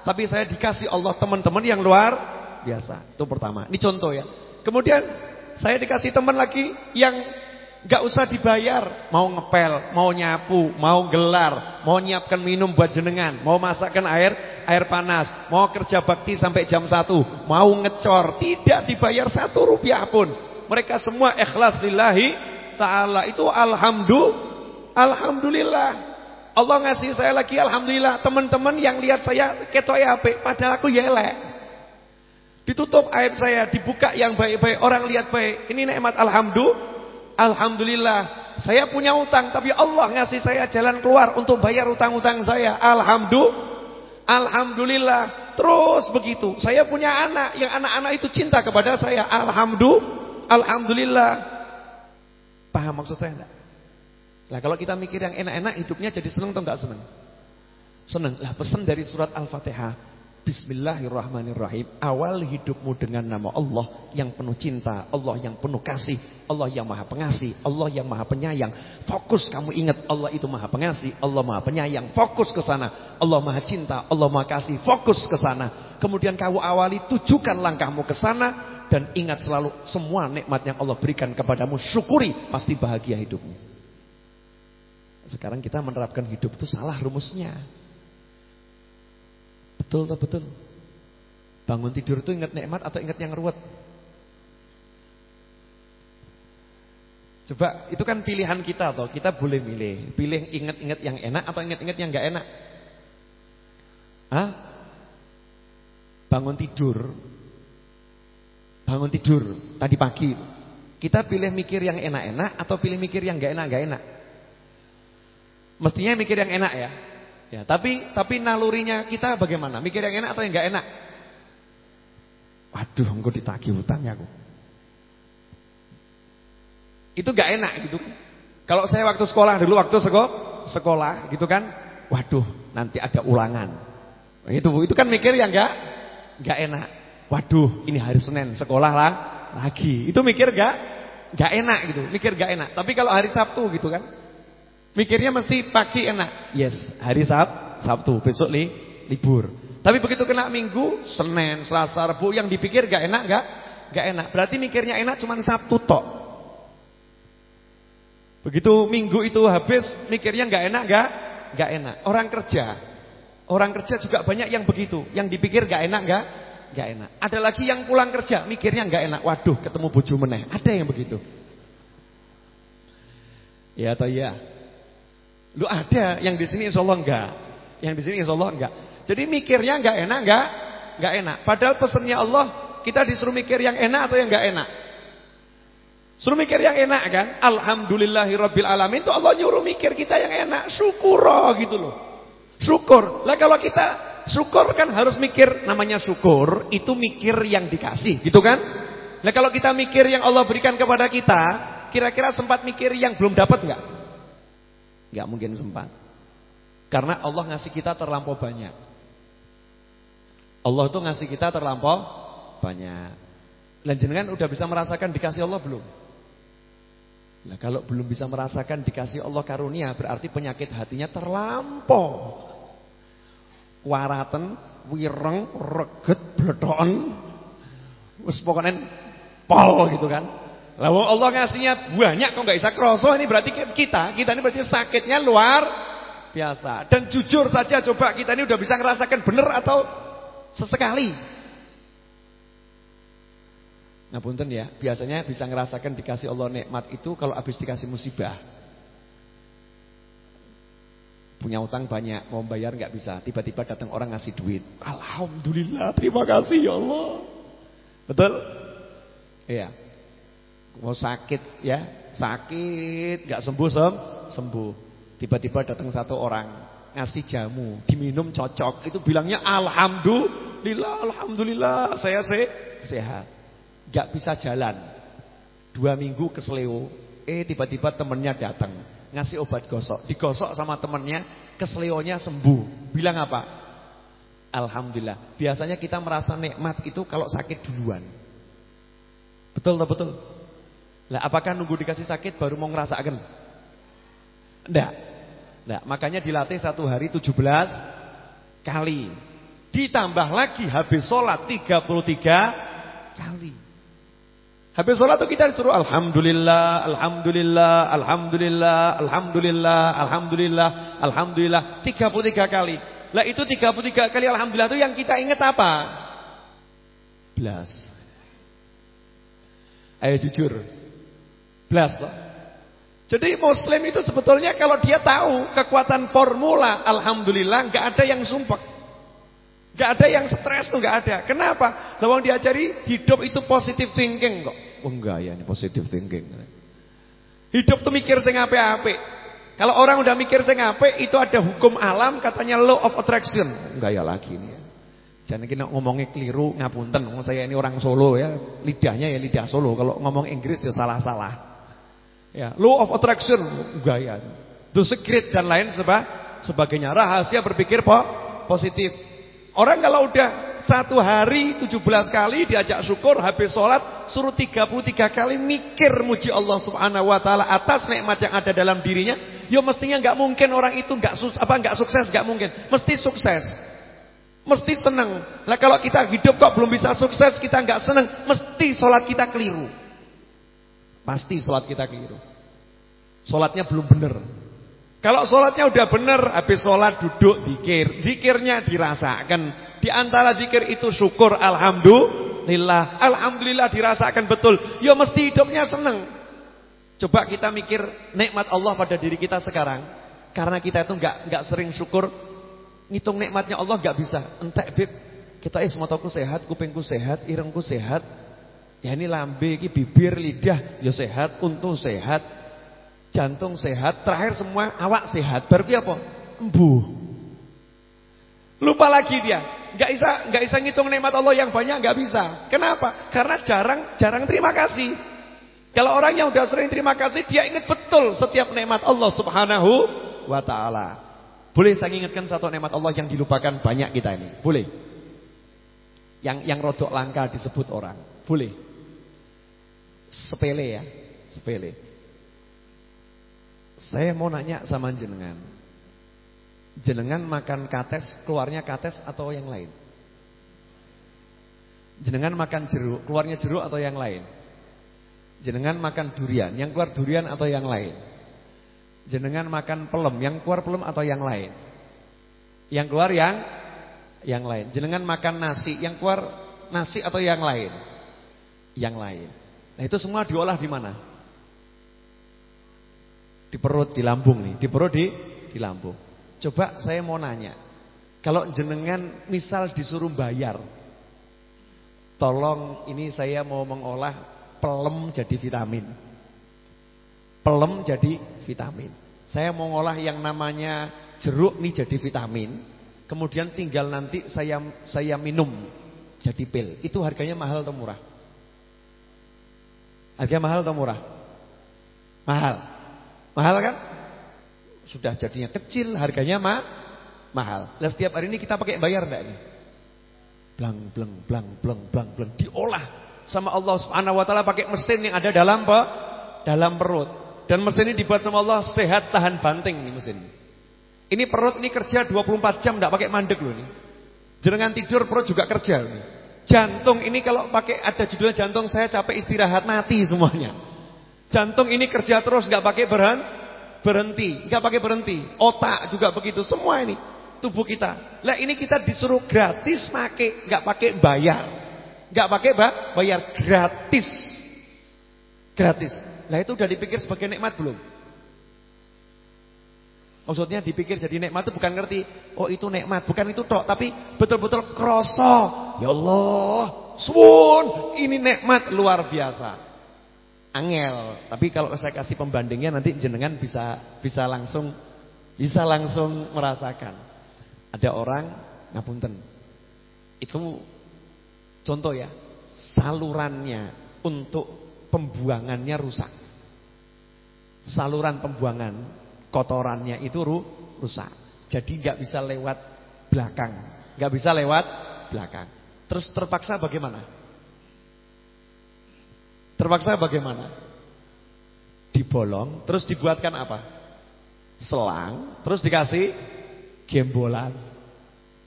Tapi saya dikasih Allah teman-teman yang luar biasa. Itu pertama. Ini contoh ya. Kemudian saya dikasih teman lagi yang gak usah dibayar, mau ngepel, mau nyapu, mau gelar, mau nyiapkan minum buat jenengan, mau masakkan air, air panas, mau kerja bakti sampai jam 1, mau ngecor, tidak dibayar satu rupiah pun. Mereka semua ikhlas lillahi ta'ala. Itu alhamdulillah. Alhamdulillah. Allah ngasih saya lagi alhamdulillah. Teman-teman yang lihat saya ketoke apik, padahal aku ya elek. Ditutup aib saya, dibuka yang baik-baik, orang lihat baik. Ini nikmat alhamdulillah. Alhamdulillah. Saya punya utang tapi Allah ngasih saya jalan keluar untuk bayar utang-utang saya. Alhamdulillah. Alhamdulillah. Terus begitu. Saya punya anak yang anak-anak itu cinta kepada saya. Alhamdulillah. Alhamdulillah. Paham maksud saya enggak? Lah kalau kita mikir yang enak-enak hidupnya jadi senang atau enggak senang? Senang. Lah pesan dari surat Al-Fatihah. Bismillahirrahmanirrahim. Awal hidupmu dengan nama Allah yang penuh cinta, Allah yang penuh kasih, Allah yang maha pengasih, Allah yang maha penyayang. Fokus kamu ingat Allah itu maha pengasih, Allah maha penyayang. Fokus ke sana. Allah maha cinta, Allah maha kasih. Fokus ke sana. Kemudian kamu awali tujukan langkahmu ke sana dan ingat selalu semua nikmat yang Allah berikan kepadamu. Syukuri, pasti bahagia hidupmu. Sekarang kita menerapkan hidup itu salah rumusnya. Betul atau betul? Bangun tidur itu ingat nikmat atau ingat yang ruwet? Coba itu kan pilihan kita toh. Kita boleh milih, pilih ingat-ingat yang enak atau ingat-ingat yang enggak enak. Hah? Bangun tidur. Bangun tidur tadi pagi. Kita pilih mikir yang enak-enak atau pilih mikir yang enggak enak-enggak enak? Mestinya mikir yang enak ya. Ya, tapi tapi nalurinya kita bagaimana? Mikir yang enak atau yang enggak enak? Waduh, engko ditagih hutangnya aku. Itu gak enak gitu kan. Kalau saya waktu sekolah dulu waktu sekolah, sekolah gitu kan, waduh nanti ada ulangan. Itu itu kan mikir yang gak gak enak. Waduh, ini hari Senin sekolah lah lagi. Itu mikir gak gak enak gitu, mikir gak enak. Tapi kalau hari Sabtu gitu kan, mikirnya mesti pagi enak. Yes, hari Sab Sabtu, besok li libur. Tapi begitu kena Minggu, Senin, Selasa, Rabu yang dipikir gak enak gak gak enak. Berarti mikirnya enak cuma Sabtu tok. Begitu minggu itu habis, mikirnya nggak enak, nggak, nggak enak. Orang kerja, orang kerja juga banyak yang begitu, yang dipikir nggak enak, nggak, nggak enak. Ada lagi yang pulang kerja, mikirnya nggak enak. Waduh, ketemu bojo meneh. Ada yang begitu. Ya atau ya? Lu ada yang di sini insya Allah enggak. Yang di sini insya Allah enggak. Jadi mikirnya nggak enak, nggak, nggak enak. Padahal pesannya Allah, kita disuruh mikir yang enak atau yang nggak enak. Suruh mikir yang enak kan? Alhamdulillahirabbil alamin itu Allah nyuruh mikir kita yang enak, syukur gitu loh. Syukur. Lah kalau kita syukur kan harus mikir namanya syukur, itu mikir yang dikasih, gitu kan? Nah kalau kita mikir yang Allah berikan kepada kita, kira-kira sempat mikir yang belum dapat enggak? Enggak mungkin sempat. Karena Allah ngasih kita terlampau banyak. Allah tuh ngasih kita terlampau banyak. Lanjutkan udah bisa merasakan dikasih Allah belum? Nah kalau belum bisa merasakan dikasih Allah karunia berarti penyakit hatinya terlampau. Waraten, wireng, reget, bledon. Wis pokoknya pol gitu kan. Lah Allah ngasihnya banyak kok nggak bisa kroso ini berarti kita, kita ini berarti sakitnya luar biasa. Dan jujur saja coba kita ini udah bisa ngerasakan benar atau sesekali. Nah punten ya, biasanya bisa ngerasakan dikasih Allah nikmat itu kalau habis dikasih musibah. Punya utang banyak, mau bayar nggak bisa, tiba-tiba datang orang ngasih duit. Alhamdulillah, terima kasih ya Allah. Betul? Iya. Mau sakit ya, sakit nggak sembuh sem, sembuh. Tiba-tiba datang satu orang ngasih jamu, diminum cocok. Itu bilangnya alhamdulillah, alhamdulillah saya se sehat gak bisa jalan. Dua minggu ke kesleo, eh tiba-tiba temennya datang ngasih obat gosok, digosok sama temennya, kesleonya sembuh. Bilang apa? Alhamdulillah. Biasanya kita merasa nikmat itu kalau sakit duluan. Betul betul? Lah apakah nunggu dikasih sakit baru mau ngerasakan? Enggak. Enggak, makanya dilatih satu hari 17 kali. Ditambah lagi habis sholat 33 kali. Habis sholat itu kita disuruh Alhamdulillah, Alhamdulillah, Alhamdulillah, Alhamdulillah, Alhamdulillah, Alhamdulillah 33 kali Lah itu 33 kali Alhamdulillah itu yang kita ingat apa? Belas Ayo jujur loh Jadi muslim itu sebetulnya kalau dia tahu kekuatan formula Alhamdulillah nggak ada yang sumpah Gak ada yang stres tuh gak ada. Kenapa? Lawang diajari hidup itu positive thinking kok. Oh enggak ya ini positive thinking. Hidup tuh mikir sing apik-apik. Kalau orang udah mikir sing apik itu ada hukum alam katanya law of attraction. Enggak ya lagi ini ya. Jangan kita ngomongnya keliru ngapunten. Saya ini orang Solo ya, lidahnya ya lidah Solo. Kalau ngomong Inggris ya salah-salah. Ya, law of attraction enggak ya. The secret dan lain sebagainya. Rahasia berpikir po positif. Orang kalau udah satu hari 17 kali diajak syukur habis sholat suruh 33 kali mikir muji Allah Subhanahu wa taala atas nikmat yang ada dalam dirinya ya mestinya nggak mungkin orang itu nggak apa nggak sukses nggak mungkin mesti sukses mesti senang lah kalau kita hidup kok belum bisa sukses kita nggak senang mesti sholat kita keliru pasti sholat kita keliru sholatnya belum benar kalau sholatnya udah benar habis sholat duduk dikir dikirnya dirasakan di antara zikir itu syukur alhamdulillah. Alhamdulillah dirasakan betul. Ya mesti hidupnya senang. Coba kita mikir nikmat Allah pada diri kita sekarang. Karena kita itu nggak nggak sering syukur, ngitung nikmatnya Allah nggak bisa. Entek bib, kita is mataku sehat, kupingku sehat, irengku sehat. Ya ini lambe, ini bibir, lidah, ya sehat, untu sehat, jantung sehat, terakhir semua awak sehat. Baru apa? Embuh. Lupa lagi dia. Nggak bisa nggak bisa ngitung nikmat Allah yang banyak, nggak bisa. Kenapa? Karena jarang jarang terima kasih. Kalau orang yang sudah sering terima kasih, dia ingat betul setiap nikmat Allah Subhanahu wa taala. Boleh saya ingatkan satu nikmat Allah yang dilupakan banyak kita ini? Boleh. Yang yang rodok langka disebut orang. Boleh. Sepele ya, sepele. Saya mau nanya sama jenengan. Jenengan makan kates, keluarnya kates atau yang lain? Jenengan makan jeruk, keluarnya jeruk atau yang lain? Jenengan makan durian, yang keluar durian atau yang lain? Jenengan makan pelem, yang keluar pelem atau yang lain? Yang keluar yang yang lain. Jenengan makan nasi, yang keluar nasi atau yang lain? Yang lain. Nah, itu semua diolah di mana? Di perut, di lambung nih. Di perut di di lambung. Coba saya mau nanya. Kalau jenengan misal disuruh bayar. Tolong ini saya mau mengolah pelem jadi vitamin. Pelem jadi vitamin. Saya mau ngolah yang namanya jeruk nih jadi vitamin. Kemudian tinggal nanti saya saya minum jadi pil. Itu harganya mahal atau murah? Harganya mahal atau murah? Mahal. Mahal kan? Sudah jadinya kecil, harganya mah mahal. Lah setiap hari ini kita pakai bayar enggak nih? Blang blang blang blang blang blang diolah sama Allah Subhanahu wa taala pakai mesin yang ada dalam apa? Dalam perut. Dan mesin ini dibuat sama Allah sehat tahan banting nih mesin. Ini perut ini kerja 24 jam enggak pakai mandek loh ini. Jangan tidur perut juga kerja nih. Jantung ini kalau pakai ada judulnya jantung saya capek istirahat mati semuanya. Jantung ini kerja terus enggak pakai berhenti, berhenti, enggak pakai berhenti. Otak juga begitu, semua ini tubuh kita. Lah ini kita disuruh gratis pakai, enggak pakai bayar. Gak pakai bah, bayar gratis. Gratis. Nah itu udah dipikir sebagai nikmat belum? Maksudnya dipikir jadi nikmat itu bukan ngerti Oh itu nikmat, bukan itu tok Tapi betul-betul kroso. Ya Allah, sun Ini nikmat luar biasa. Angel Tapi kalau saya kasih pembandingnya nanti jenengan bisa bisa langsung Bisa langsung merasakan. Ada orang Ngapunten. Itu Contoh ya, salurannya untuk pembuangannya rusak. Saluran pembuangan kotorannya itu rusak. Jadi nggak bisa lewat belakang, nggak bisa lewat belakang. Terus terpaksa bagaimana? Terpaksa bagaimana? Dibolong, terus dibuatkan apa? Selang, terus dikasih gembolan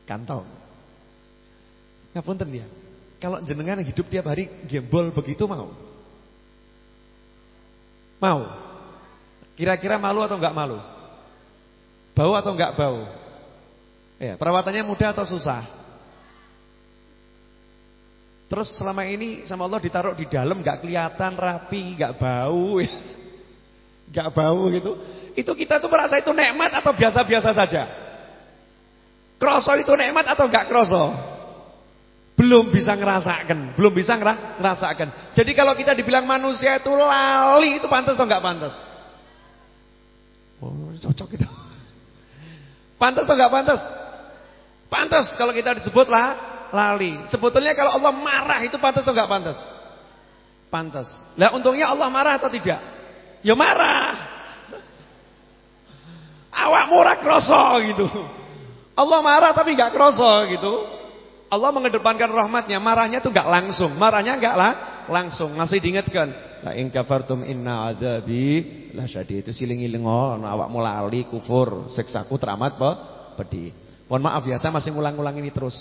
kantong. Ngapunten dia. Kalau jenengan hidup tiap hari gembol begitu mau? Mau? Kira-kira malu atau enggak malu? Bau atau enggak bau? Ya, perawatannya mudah atau susah? Terus selama ini sama Allah ditaruh di dalam enggak kelihatan rapi, enggak bau, *laughs* enggak bau gitu. Itu kita tuh merasa itu nikmat atau biasa-biasa saja? Kroso itu nikmat atau enggak kroso? Belum bisa ngerasakan, belum bisa ngerasakan. Jadi kalau kita dibilang manusia itu lali, itu pantas atau enggak pantas? Oh, cocok kita. Pantas atau enggak pantas? Pantas kalau kita disebut lah lali. Sebetulnya kalau Allah marah itu pantas atau enggak pantas? Pantas. Lah untungnya Allah marah atau tidak? Ya marah. Awak murah kroso gitu. Allah marah tapi enggak kroso gitu. Allah mengedepankan rahmatnya, marahnya itu enggak langsung. Marahnya enggak lah langsung. Masih diingatkan, la in kafartum inna adzabi lasyadid. Itu siling-iling oh, awak mulali kufur, siksaku teramat apa? pedih. Mohon maaf ya, saya masih ngulang-ngulang ini terus.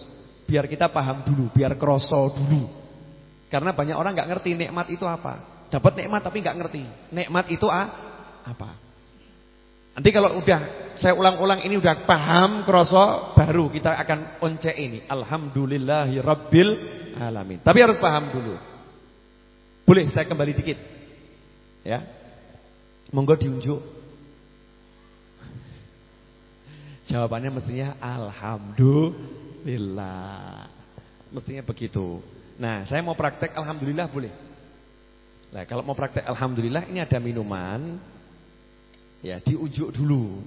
Biar kita paham dulu, biar kroso dulu. Karena banyak orang enggak ngerti nikmat itu apa. Dapat nikmat tapi enggak ngerti. Nikmat itu ah, apa? Nanti kalau udah saya ulang-ulang ini udah paham kroso baru kita akan once ini. Alhamdulillahi rabbil alamin. Tapi harus paham dulu. Boleh saya kembali dikit. Ya. Monggo diunjuk. *laughs* Jawabannya mestinya alhamdulillah. Mestinya begitu. Nah, saya mau praktek alhamdulillah boleh. Nah, kalau mau praktek alhamdulillah ini ada minuman. Ya, diunjuk dulu.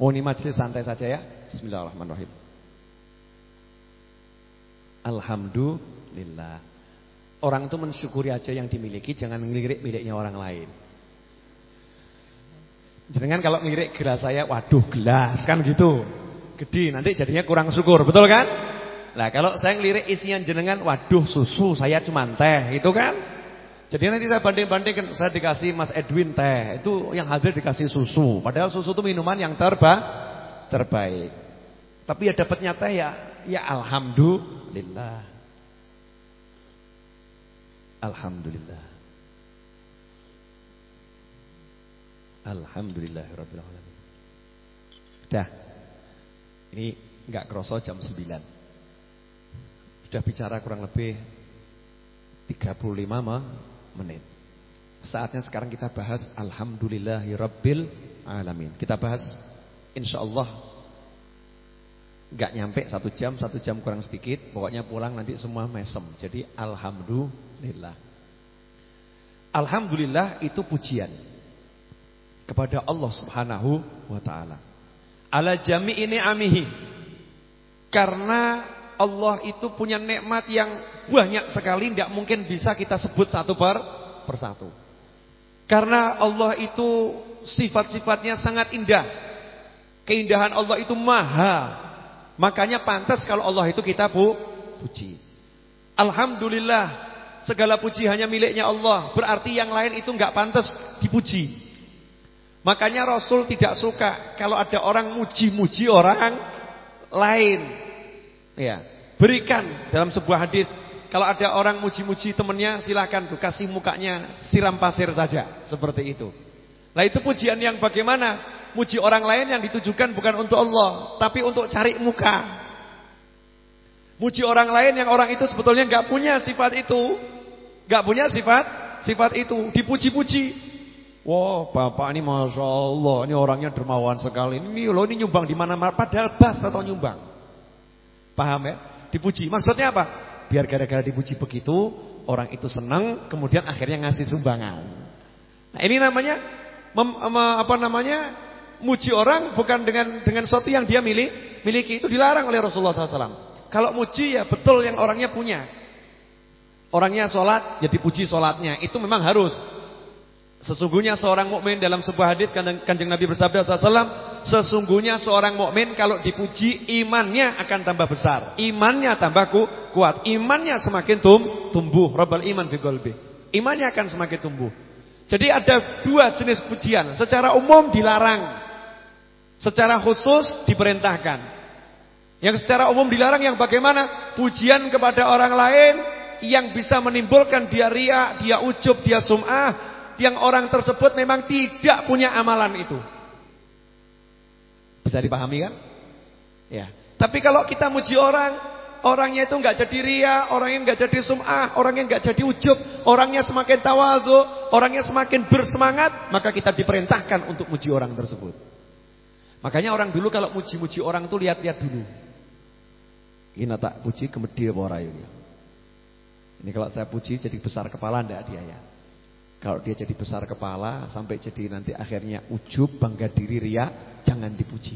Oh, ini majelis santai saja ya. Bismillahirrahmanirrahim. Alhamdulillah. Orang itu mensyukuri aja yang dimiliki, jangan ngelirik miliknya orang lain. Jangan kalau ngelirik gelas saya, waduh gelas kan gitu. Gede, nanti jadinya kurang syukur, betul kan? Nah kalau saya ngelirik isian jenengan, waduh susu saya cuma teh, itu kan? Jadi nanti saya banding-bandingkan, saya dikasih Mas Edwin teh, itu yang hadir dikasih susu. Padahal susu itu minuman yang terba terbaik. Tapi ya dapatnya teh ya, ya alhamdulillah. Alhamdulillah. Alhamdulillahirabbil alamin. Dah. Ini enggak kroso jam 9. Sudah bicara kurang lebih 35 menit. Saatnya sekarang kita bahas alhamdulillahirabbil alamin. Kita bahas insyaallah enggak nyampe satu jam, satu jam kurang sedikit. Pokoknya pulang nanti semua mesem. Jadi alhamdulillah Alhamdulillah. Alhamdulillah itu pujian kepada Allah Subhanahu wa taala. Ala jami'i ni'amihi. Karena Allah itu punya nikmat yang banyak sekali tidak mungkin bisa kita sebut satu per persatu. Karena Allah itu sifat-sifatnya sangat indah. Keindahan Allah itu maha. Makanya pantas kalau Allah itu kita pu puji. Alhamdulillah segala puji hanya miliknya Allah. Berarti yang lain itu nggak pantas dipuji. Makanya Rasul tidak suka kalau ada orang muji-muji orang lain. Ya, berikan dalam sebuah hadis kalau ada orang muji-muji temannya silakan tuh kasih mukanya siram pasir saja seperti itu. Nah itu pujian yang bagaimana? Muji orang lain yang ditujukan bukan untuk Allah, tapi untuk cari muka. Muji orang lain yang orang itu sebetulnya nggak punya sifat itu. nggak punya sifat sifat itu. Dipuji-puji. Wah, Bapak ini Masya Allah, ini orangnya dermawan sekali. Ini loh, ini nyumbang di mana-mana. Padahal bas atau nyumbang. Paham ya? Dipuji. Maksudnya apa? Biar gara-gara dipuji begitu, orang itu senang, kemudian akhirnya ngasih sumbangan. Nah, ini namanya mem, apa namanya? Muji orang bukan dengan dengan sesuatu yang dia milik, miliki. Itu dilarang oleh Rasulullah SAW. Kalau muji ya betul yang orangnya punya. Orangnya sholat, ya dipuji sholatnya. Itu memang harus. Sesungguhnya seorang mukmin dalam sebuah hadis kanjeng Nabi bersabda SAW, sesungguhnya seorang mukmin kalau dipuji imannya akan tambah besar, imannya tambah ku, kuat, imannya semakin tum, tumbuh. Rabbal iman fi qalbi. Imannya akan semakin tumbuh. Jadi ada dua jenis pujian. Secara umum dilarang, secara khusus diperintahkan. Yang secara umum dilarang yang bagaimana? Pujian kepada orang lain yang bisa menimbulkan dia ria, dia ujub, dia sum'ah. Yang orang tersebut memang tidak punya amalan itu. Bisa dipahami kan? Ya. Tapi kalau kita muji orang, orangnya itu nggak jadi ria, orangnya nggak jadi sum'ah, orangnya nggak jadi ujub, orangnya semakin tawadhu, orangnya semakin bersemangat, maka kita diperintahkan untuk muji orang tersebut. Makanya orang dulu kalau muji-muji orang itu lihat-lihat dulu. Ini tak puji kemedi apa ora ini. Ini kalau saya puji jadi besar kepala ndak dia ya. Kalau dia jadi besar kepala sampai jadi nanti akhirnya ujub, bangga diri, ria, jangan dipuji.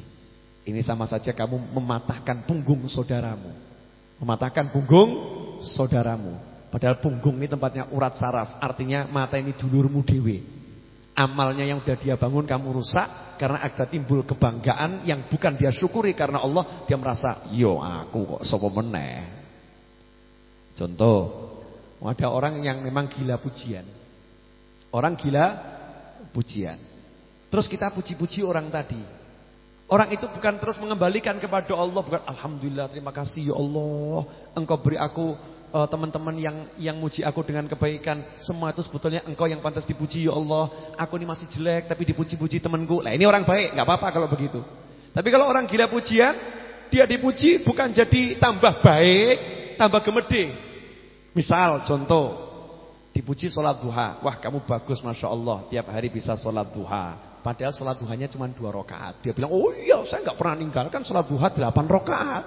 Ini sama saja kamu mematahkan punggung saudaramu. Mematahkan punggung saudaramu. Padahal punggung ini tempatnya urat saraf, artinya mata ini dulurmu dewi. Amalnya yang sudah dia bangun kamu rusak karena ada timbul kebanggaan yang bukan dia syukuri karena Allah dia merasa yo aku kok sapa meneh. Contoh, ada orang yang memang gila pujian. Orang gila pujian. Terus kita puji-puji orang tadi. Orang itu bukan terus mengembalikan kepada Allah, bukan alhamdulillah terima kasih ya Allah, engkau beri aku uh, teman-teman yang yang muji aku dengan kebaikan, semua itu sebetulnya engkau yang pantas dipuji ya Allah. Aku ini masih jelek tapi dipuji-puji temanku. Lah ini orang baik, nggak apa-apa kalau begitu. Tapi kalau orang gila pujian, dia dipuji bukan jadi tambah baik, tambah gemede. Misal contoh, Dipuji sholat duha. Wah kamu bagus Masya Allah. Tiap hari bisa sholat duha. Padahal sholat duhanya cuma dua rakaat. Dia bilang, oh iya saya nggak pernah ninggalkan sholat duha delapan rakaat.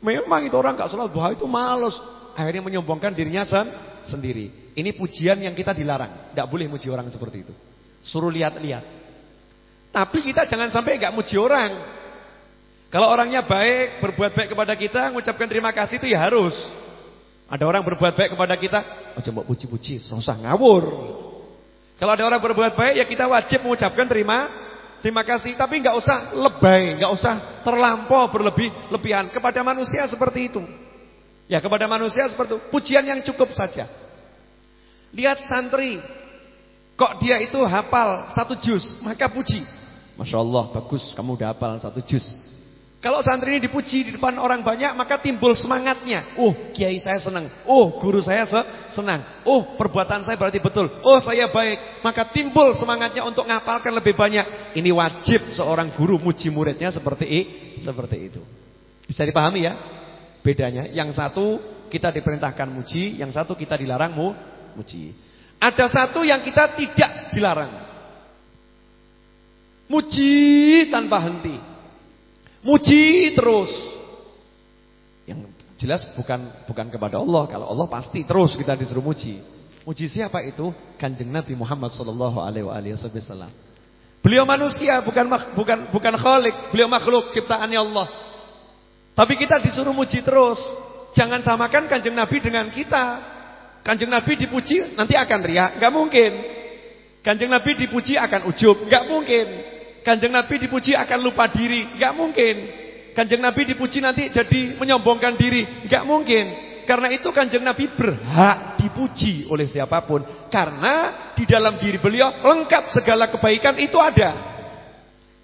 Memang itu orang nggak sholat duha itu males. Akhirnya menyombongkan dirinya sendiri. Ini pujian yang kita dilarang. Tidak boleh muji orang seperti itu. Suruh lihat-lihat. Tapi kita jangan sampai nggak muji orang. Kalau orangnya baik, berbuat baik kepada kita, mengucapkan terima kasih itu ya harus. Ada orang berbuat baik kepada kita, oh coba puji-puji, usah ngawur. Kalau ada orang berbuat baik, ya kita wajib mengucapkan terima terima kasih, tapi nggak usah lebay, nggak usah terlampau berlebih-lebihan kepada manusia seperti itu. Ya kepada manusia seperti itu, pujian yang cukup saja. Lihat santri, kok dia itu hafal satu juz, maka puji. Masya Allah, bagus, kamu udah hafal satu juz. Kalau santri ini dipuji di depan orang banyak, maka timbul semangatnya. Oh, kiai saya senang. Oh, guru saya senang. Oh, perbuatan saya berarti betul. Oh, saya baik. Maka timbul semangatnya untuk ngapalkan lebih banyak. Ini wajib seorang guru muji muridnya seperti seperti itu. Bisa dipahami ya? Bedanya, yang satu kita diperintahkan muji, yang satu kita dilarang mu muji. Ada satu yang kita tidak dilarang. Muji tanpa henti. Muji terus. Yang jelas bukan bukan kepada Allah. Kalau Allah pasti terus kita disuruh muji. Muji siapa itu? Kanjeng Nabi Muhammad sallallahu alaihi wasallam. Beliau manusia, bukan bukan bukan khalik. Beliau makhluk ciptaannya Allah. Tapi kita disuruh muji terus. Jangan samakan Kanjeng Nabi dengan kita. Kanjeng Nabi dipuji nanti akan riak, enggak mungkin. Kanjeng Nabi dipuji akan ujub, enggak mungkin. Kanjeng Nabi dipuji akan lupa diri, nggak mungkin. Kanjeng Nabi dipuji nanti jadi menyombongkan diri, nggak mungkin. Karena itu Kanjeng Nabi berhak dipuji oleh siapa pun karena di dalam diri beliau lengkap segala kebaikan itu ada.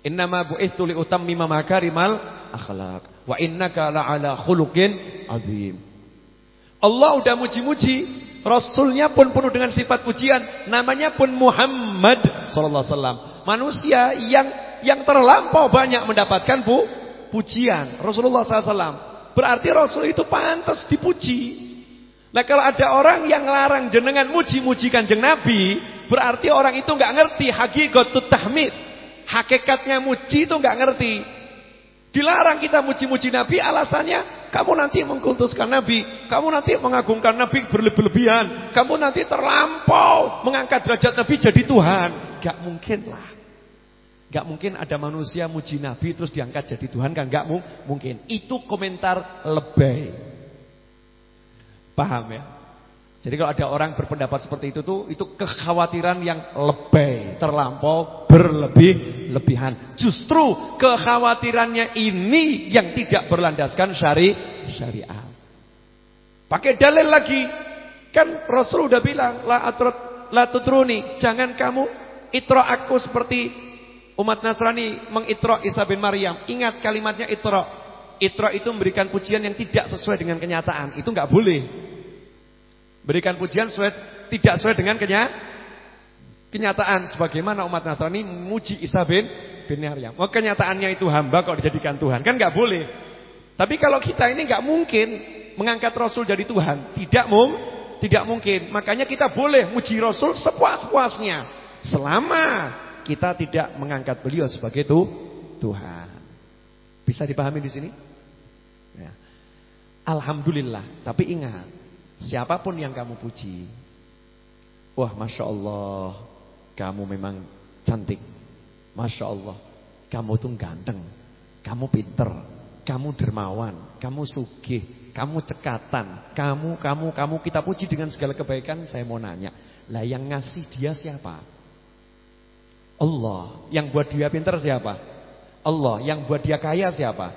Innama bu'ithu li utammima makarimal akhlak wa innaka la'ala khuluqin azim. Allah udah muji-muji Rasulnya pun penuh dengan sifat pujian. Namanya pun Muhammad sallallahu alaihi wasallam. Manusia yang yang terlampau banyak mendapatkan bu, pujian. Rasulullah SAW. Berarti Rasul itu pantas dipuji. Nah kalau ada orang yang larang jenengan muji-muji kanjeng Nabi, berarti orang itu nggak ngerti hakikatut tahmid. Hakikatnya muji itu nggak ngerti. Dilarang kita muji-muji Nabi alasannya kamu nanti mengkultuskan Nabi, kamu nanti mengagungkan Nabi berlebihan, kamu nanti terlampau mengangkat derajat Nabi jadi Tuhan. Gak mungkin lah. Gak mungkin ada manusia muji Nabi terus diangkat jadi Tuhan kan gak mungkin. Itu komentar lebay. Paham ya? Jadi kalau ada orang berpendapat seperti itu tuh itu kekhawatiran yang lebay, terlampau, berlebih-lebihan. Justru kekhawatirannya ini yang tidak berlandaskan syari syariat. Pakai dalil lagi. Kan Rasul udah bilang la atrat la tutruni, jangan kamu itro aku seperti umat Nasrani mengitro Isa bin Maryam. Ingat kalimatnya itro. Itro itu memberikan pujian yang tidak sesuai dengan kenyataan. Itu nggak boleh. Berikan pujian sesuai, tidak sesuai dengan kenya, kenyataan. Sebagaimana umat Nasrani memuji Isa bin, bin Maryam. Oh, kenyataannya itu hamba kok dijadikan Tuhan. Kan nggak boleh. Tapi kalau kita ini nggak mungkin mengangkat Rasul jadi Tuhan. Tidak mung, tidak mungkin. Makanya kita boleh muji Rasul sepuas-puasnya. Selama kita tidak mengangkat beliau sebagai itu Tuhan. Bisa dipahami di sini? Ya. Alhamdulillah. Tapi ingat, Siapa pun yang kamu puji Wah Masya Allah Kamu memang cantik Masya Allah Kamu tuh ganteng Kamu pinter Kamu dermawan Kamu sugih Kamu cekatan Kamu, kamu, kamu Kita puji dengan segala kebaikan Saya mau nanya Lah yang ngasih dia siapa? Allah Yang buat dia pinter siapa? Allah Yang buat dia kaya siapa?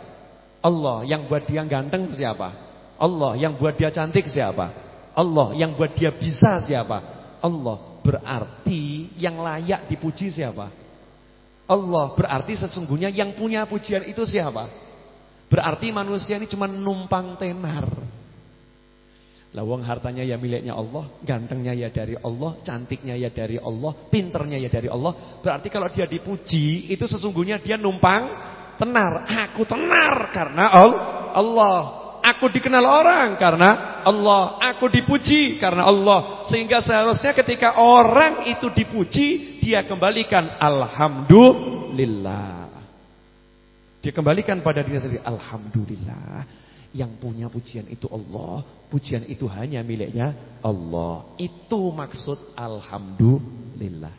Allah Yang buat dia ganteng siapa? Allah yang buat dia cantik siapa? Allah yang buat dia bisa siapa? Allah berarti yang layak dipuji siapa? Allah berarti sesungguhnya yang punya pujian itu siapa? Berarti manusia ini cuma numpang tenar. Lawang hartanya ya miliknya Allah, gantengnya ya dari Allah, cantiknya ya dari Allah, pinternya ya dari Allah. Berarti kalau dia dipuji, itu sesungguhnya dia numpang tenar. Aku tenar karena Allah. Aku dikenal orang karena Allah, aku dipuji karena Allah. Sehingga seharusnya ketika orang itu dipuji, dia kembalikan alhamdulillah. Dia kembalikan pada diri sendiri alhamdulillah. Yang punya pujian itu Allah, pujian itu hanya miliknya Allah. Itu maksud alhamdulillah.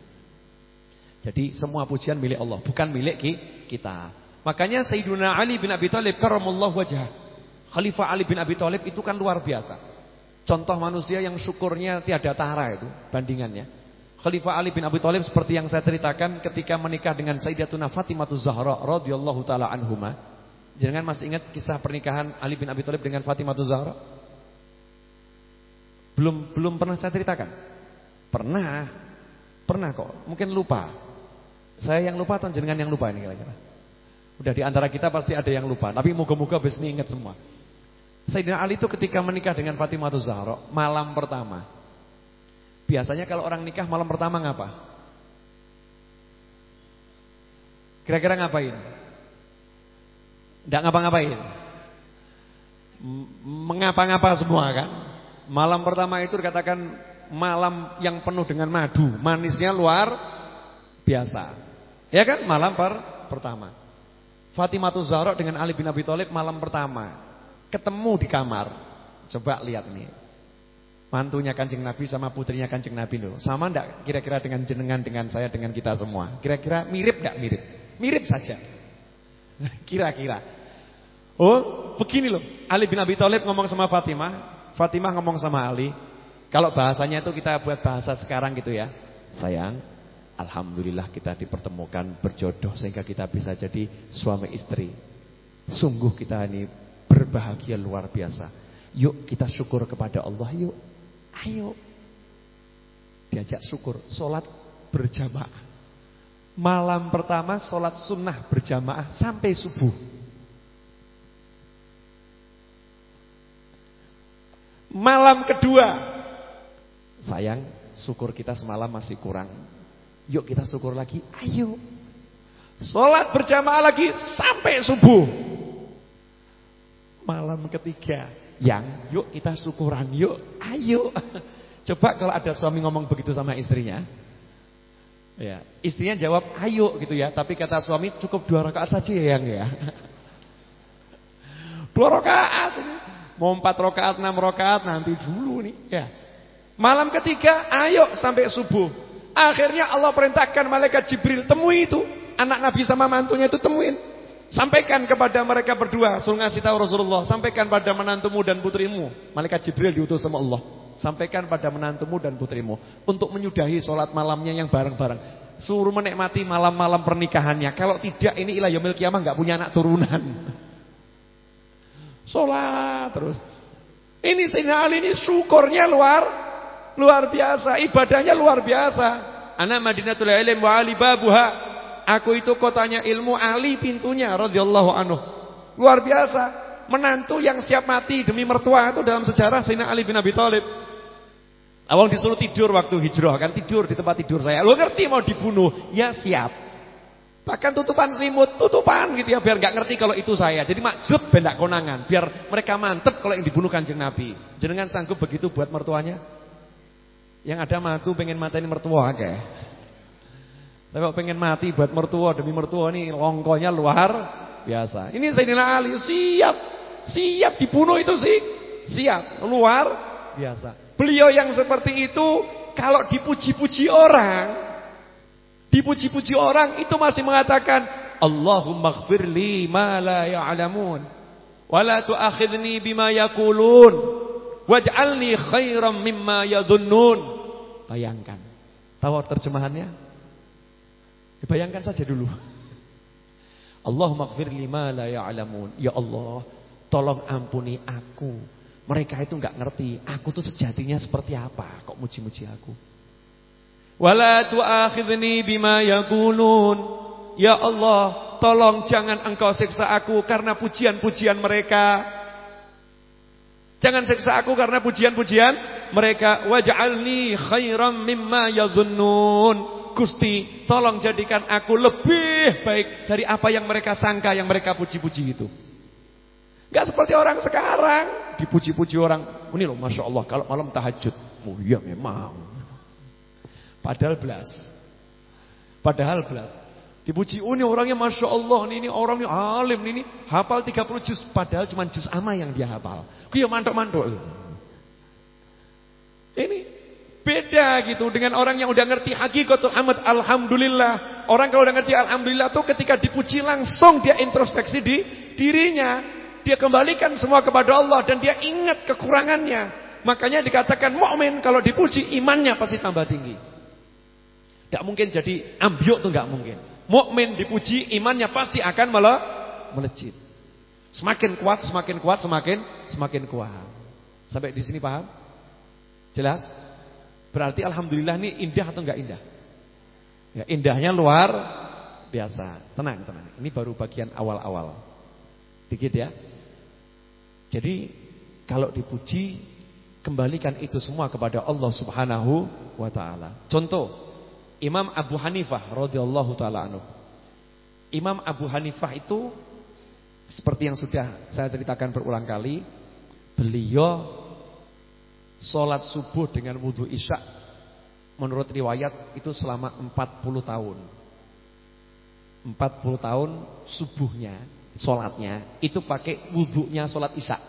Jadi semua pujian milik Allah, bukan milik kita. Makanya Sayyiduna Ali bin Abi Thalib karramallahu wajah. Khalifah Ali bin Abi Thalib itu kan luar biasa. Contoh manusia yang syukurnya tiada tara itu bandingannya. Khalifah Ali bin Abi Thalib seperti yang saya ceritakan ketika menikah dengan Sayyidatuna Fatimah Zahra radhiyallahu taala anhuma. Jangan masih ingat kisah pernikahan Ali bin Abi Thalib dengan Fatimah Zahra? Belum belum pernah saya ceritakan. Pernah. Pernah kok. Mungkin lupa. Saya yang lupa atau jenengan yang lupa ini kira-kira? Udah di antara kita pasti ada yang lupa, tapi moga-moga besok ingat semua. Sayyidina Ali itu ketika menikah dengan Fatimah Zahra malam pertama. Biasanya kalau orang nikah malam pertama ngapa? Kira-kira ngapain? Tidak ngapa-ngapain. Mengapa-ngapa semua kan. Malam pertama itu dikatakan malam yang penuh dengan madu. Manisnya luar biasa. Ya kan? Malam per pertama. Fatimah Zahra dengan Ali bin Abi Thalib malam pertama. Ketemu di kamar. Coba lihat nih. Mantunya Kanjeng Nabi sama putrinya Kanjeng Nabi loh. Sama enggak kira-kira dengan jenengan dengan saya dengan kita semua? Kira-kira mirip enggak mirip? Mirip saja. *laughs* Kira-kira. Oh, begini loh. Ali bin Abi Thalib ngomong sama Fatimah, Fatimah ngomong sama Ali. Kalau bahasanya itu kita buat bahasa sekarang gitu ya. Sayang, alhamdulillah kita dipertemukan berjodoh sehingga kita bisa jadi suami istri. Sungguh kita ini berbahagia luar biasa. Yuk kita syukur kepada Allah, yuk. Ayo. Diajak syukur, solat berjamaah. Malam pertama sholat sunnah berjamaah sampai subuh. Malam kedua, sayang, syukur kita semalam masih kurang. Yuk kita syukur lagi, ayo. Sholat berjamaah lagi sampai subuh. Malam ketiga, yang yuk kita syukuran, yuk, ayo. *laughs* Coba kalau ada suami ngomong begitu sama istrinya, Ya, istrinya jawab ayo gitu ya, tapi kata suami cukup dua rakaat saja ya yang ya. *laughs* Dua rakaat, mau empat rakaat, enam rakaat nanti dulu nih ya. Malam ketiga, ayo sampai subuh. Akhirnya Allah perintahkan malaikat Jibril temui itu anak Nabi sama mantunya itu temuin. Sampaikan kepada mereka berdua, suruh ngasih tahu Rasulullah, sampaikan pada menantumu dan putrimu. Malaikat Jibril diutus sama Allah. Sampaikan pada menantumu dan putrimu untuk menyudahi sholat malamnya yang bareng-bareng. Suruh menikmati malam-malam pernikahannya. Kalau tidak ini ilah yomil kiamah nggak punya anak turunan. Sholat terus. Ini Sayyidina Ali ini syukurnya luar luar biasa, ibadahnya luar biasa. Ana Madinatul Ilm wa Ali babuha. Aku itu kotanya ilmu Ali pintunya radhiyallahu anhu. Luar biasa. Menantu yang siap mati demi mertua itu dalam sejarah Sayyidina Ali bin Abi Thalib. Awang disuruh tidur waktu hijrah kan tidur di tempat tidur saya. Lo ngerti mau dibunuh? Ya siap. Bahkan tutupan selimut, tutupan gitu ya biar nggak ngerti kalau itu saya. Jadi maksud benda konangan, biar mereka mantep kalau yang dibunuh Kanjeng Nabi. Jenengan sanggup begitu buat mertuanya? Yang ada mantu pengen ini mertua kayak. Tapi kalau pengen mati buat mertua demi mertua ini longkonya luar biasa. Ini Sayyidina Ali siap, siap dibunuh itu sih, siap, luar biasa. Beliau yang seperti itu kalau dipuji-puji orang, dipuji-puji orang itu masih mengatakan Allahumma gfirli ma la ya'lamun wa la tu'akhidni bima yaqulun waj'alni khairan mimma yadhunnun. Bayangkan. Tahu terjemahannya? Bayangkan saja dulu. Allahumma gfirli ma la ya'lamun. Ya Allah, tolong ampuni aku mereka itu nggak ngerti aku tuh sejatinya seperti apa kok muji-muji aku. Wala tu'akhidni bima yaqulun. Ya Allah, tolong jangan engkau siksa aku karena pujian-pujian mereka. Jangan siksa aku karena pujian-pujian mereka. Waj'alni khairam mimma yadhunnun. Gusti, tolong jadikan aku lebih baik dari apa yang mereka sangka, yang mereka puji-puji itu. Gak seperti orang sekarang. Dipuji-puji orang. Ini loh Masya Allah kalau malam tahajud. Oh iya memang. Padahal belas. Padahal belas. Dipuji, oh ini orangnya Masya Allah, ini, ini orangnya alim, ini hafal 30 juz. Padahal cuma juz ama yang dia hafal. Kuya mantuk-mantuk. Ini beda gitu dengan orang yang udah ngerti hakikatul hamd alhamdulillah. Orang kalau udah ngerti alhamdulillah tuh ketika dipuji langsung dia introspeksi di dirinya. Dia kembalikan semua kepada Allah dan dia ingat kekurangannya. Makanya dikatakan mukmin kalau dipuji imannya pasti tambah tinggi. Tidak mungkin jadi ambyuk tuh nggak mungkin. Mukmin dipuji imannya pasti akan mele melejit. Semakin kuat, semakin kuat, semakin semakin kuat. Sampai di sini paham? Jelas? Berarti alhamdulillah ini indah atau enggak indah? Ya, indahnya luar biasa. Tenang, tenang. Ini baru bagian awal-awal. Dikit ya. Jadi kalau dipuji kembalikan itu semua kepada Allah Subhanahu wa taala. Contoh, Imam Abu Hanifah radhiyallahu taala anhu. Imam Abu Hanifah itu seperti yang sudah saya ceritakan berulang kali, beliau sholat subuh dengan wudhu isya menurut riwayat itu selama 40 tahun. 40 tahun subuhnya, sholatnya itu pakai wudhunya sholat isya.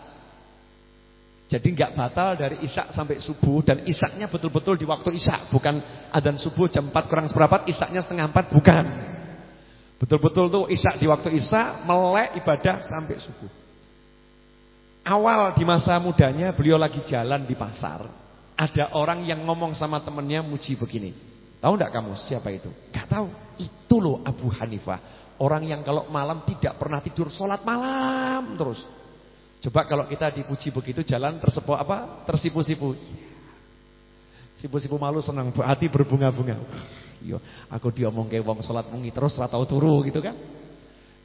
Jadi nggak batal dari isak sampai subuh dan isaknya betul-betul di waktu isak, bukan adzan subuh jam 4 kurang seperempat, isaknya setengah 4 bukan. Betul-betul tuh isak di waktu isak, melek ibadah sampai subuh. Awal di masa mudanya beliau lagi jalan di pasar, ada orang yang ngomong sama temennya muji begini. Tahu enggak kamu siapa itu? Gak tahu. Itu loh Abu Hanifah. Orang yang kalau malam tidak pernah tidur sholat malam terus. Coba kalau kita dipuji begitu jalan tersepu apa? Tersipu-sipu. Sipu-sipu malu senang, hati berbunga-bunga. Yo, aku diomong ke wong salat mungi terus ora tau turu gitu kan.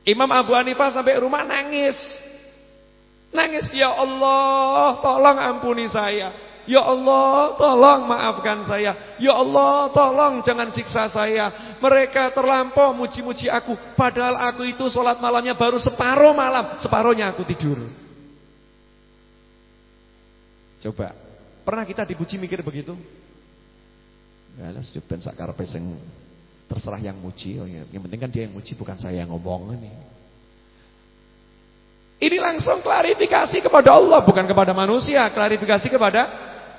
Imam Abu Hanifah sampai rumah nangis. Nangis, ya Allah, tolong ampuni saya. Ya Allah, tolong maafkan saya. Ya Allah, tolong jangan siksa saya. Mereka terlampau muji-muji aku. Padahal aku itu sholat malamnya baru separuh malam. Separuhnya aku tidur. Coba, pernah kita dipuji mikir begitu? Ya, sudah ben sing terserah yang muji. Oh ya, yang penting kan dia yang muji bukan saya yang ngomong ini. Ini langsung klarifikasi kepada Allah bukan kepada manusia, klarifikasi kepada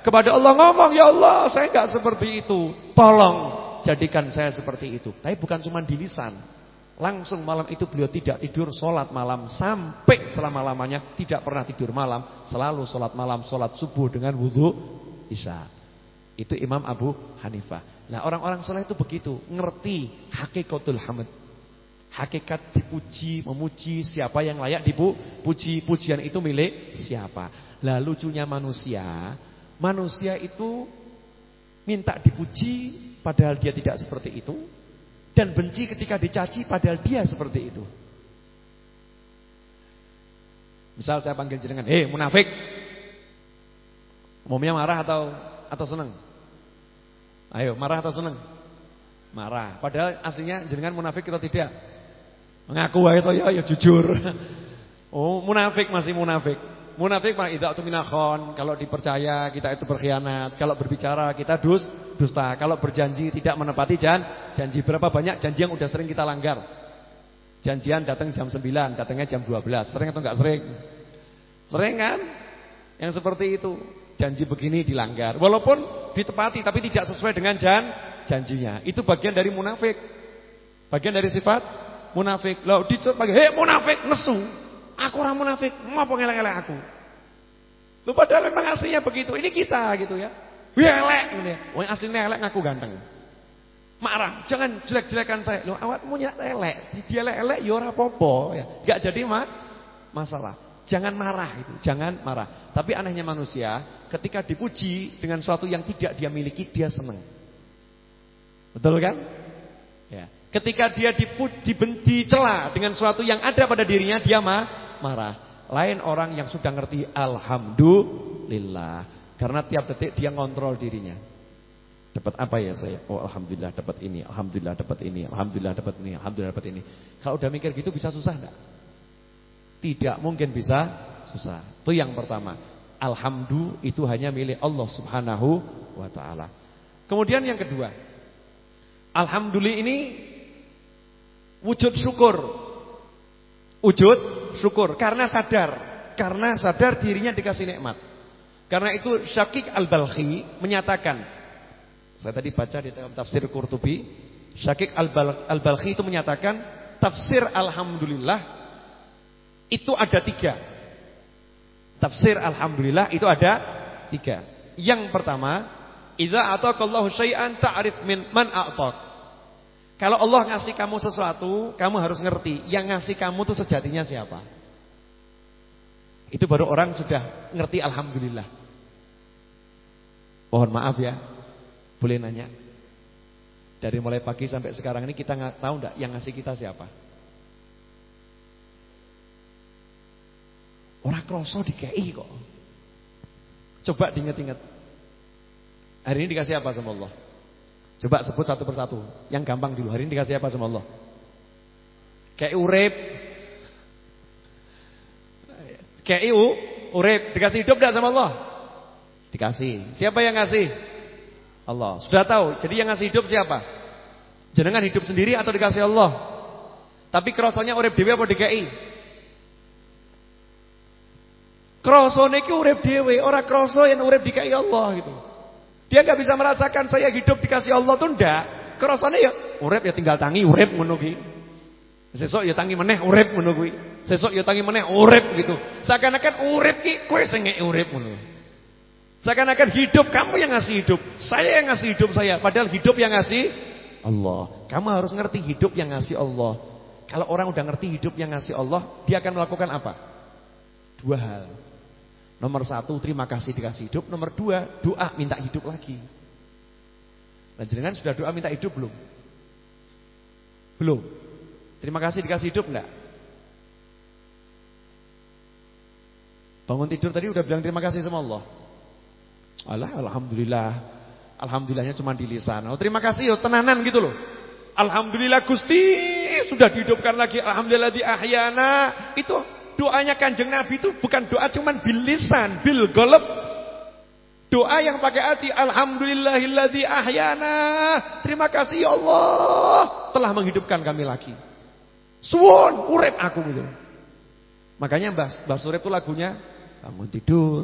kepada Allah ngomong, "Ya Allah, saya enggak seperti itu. Tolong jadikan saya seperti itu." Tapi bukan cuma di lisan. Langsung malam itu beliau tidak tidur sholat malam. Sampai selama-lamanya tidak pernah tidur malam. Selalu sholat malam, sholat subuh dengan wudhu Isya. Itu Imam Abu Hanifah. Nah orang-orang sholat itu begitu. Ngerti hakikatul hamd. Hakikat dipuji, memuji Siapa yang layak dipuji Pujian itu milik siapa? Lah lucunya manusia. Manusia itu Minta dipuji Padahal dia tidak seperti itu dan benci ketika dicaci padahal dia seperti itu. Misal saya panggil jenengan, "Hei, munafik." Umumnya marah atau atau senang? Ayo, marah atau senang? Marah. Padahal aslinya jenengan munafik atau tidak? Mengaku aja ya, ya jujur. *laughs* Oh, munafik masih munafik. Munafik mah idza tuminakhon, kalau dipercaya kita itu berkhianat, kalau berbicara kita dus dusta. Kalau berjanji tidak menepati jan, janji berapa banyak janji yang udah sering kita langgar. Janjian datang jam 9, datangnya jam 12. Sering atau enggak sering? Sering kan? Yang seperti itu. Janji begini dilanggar. Walaupun ditepati tapi tidak sesuai dengan jan janjinya. Itu bagian dari munafik. Bagian dari sifat munafik. Loh dicoba, "Hei munafik, nesu." Aku orang munafik, mau ngelek-ngelek aku. Lu padahal memang aslinya begitu. Ini kita gitu ya. Wih elek ini. Wong aslinya elek ngaku ganteng. Marah, jangan jelek-jelekan saya. Loh awakmu nyat elek, dia elek-elek ya apa-apa ya. Enggak jadi ma masalah. Jangan marah itu, jangan marah. Tapi anehnya manusia, ketika dipuji dengan sesuatu yang tidak dia miliki, dia senang. Betul kan? Ya. Ketika dia dibenci celah dengan sesuatu yang ada pada dirinya, dia ma marah. Lain orang yang sudah ngerti alhamdulillah. Karena tiap detik dia ngontrol dirinya. Dapat apa ya saya? Oh alhamdulillah dapat ini, alhamdulillah dapat ini, alhamdulillah dapat ini, alhamdulillah dapat ini. Kalau udah mikir gitu bisa susah enggak? Tidak mungkin bisa susah. Itu yang pertama. Alhamdulillah itu hanya milik Allah Subhanahu wa taala. Kemudian yang kedua. Alhamdulillah ini wujud syukur. Wujud syukur karena sadar, karena sadar dirinya dikasih nikmat. Karena itu Syakik Al-Balkhi menyatakan saya tadi baca di dalam tafsir Qurtubi, Syakik Al-Balkhi itu menyatakan tafsir alhamdulillah itu ada tiga. Tafsir alhamdulillah itu ada tiga. Yang pertama, idza ataqallahu syai'an ta'rif min man a'taq. Kalau Allah ngasih kamu sesuatu, kamu harus ngerti yang ngasih kamu itu sejatinya siapa. Itu baru orang sudah ngerti alhamdulillah. Mohon maaf ya. Boleh nanya. Dari mulai pagi sampai sekarang ini kita nggak tahu enggak yang ngasih kita siapa? Orang kroso dikei kok. Coba diinget-inget. Hari ini dikasih apa sama Allah? Coba sebut satu persatu. Yang gampang dulu. Hari ini dikasih apa sama Allah? Kayak urip. Kayak iu, urip. Dikasih hidup tidak sama Allah? Dikasih. Siapa yang ngasih? Allah. Sudah tahu. Jadi yang ngasih hidup siapa? Jenengan hidup sendiri atau dikasih Allah? Tapi kerosonya urip dewi apa dikei? Krosone ki urip dhewe, ora kroso yang urip dikai Allah gitu. Dia nggak bisa merasakan saya hidup dikasih Allah tuh ndak. Krosone ya urip ya tinggal tangi urip ngono. Sesuk ya tangi meneh urip ngono kuwi. Ya tangi meneh urip gitu. Seakan-akan urip ki kowe sing urip ngono. Seakan-akan hidup kamu yang ngasih hidup, saya yang ngasih hidup saya, padahal hidup yang ngasih Allah. Kamu harus ngerti hidup yang ngasih Allah. Kalau orang udah ngerti hidup yang ngasih Allah, dia akan melakukan apa? Dua hal. Nomor satu, terima kasih dikasih hidup. Nomor dua, doa minta hidup lagi. Dan jenengan sudah doa minta hidup belum? Belum. Terima kasih dikasih hidup enggak? Bangun tidur tadi udah bilang terima kasih sama Allah. Allah, alhamdulillah. Alhamdulillahnya cuma di lisan. Oh, terima kasih yo tenanan gitu loh. Alhamdulillah Gusti sudah dihidupkan lagi. Alhamdulillah di ahyana. Itu Doanya kanjeng Nabi itu bukan doa cuman bil lisan, bil golep. Doa yang pakai hati. Alhamdulillahilladzi ahyana. Terima kasih ya Allah telah menghidupkan kami lagi. Suwon, urep aku gitu. Makanya Mbah, Mbah Surip itu lagunya bangun tidur,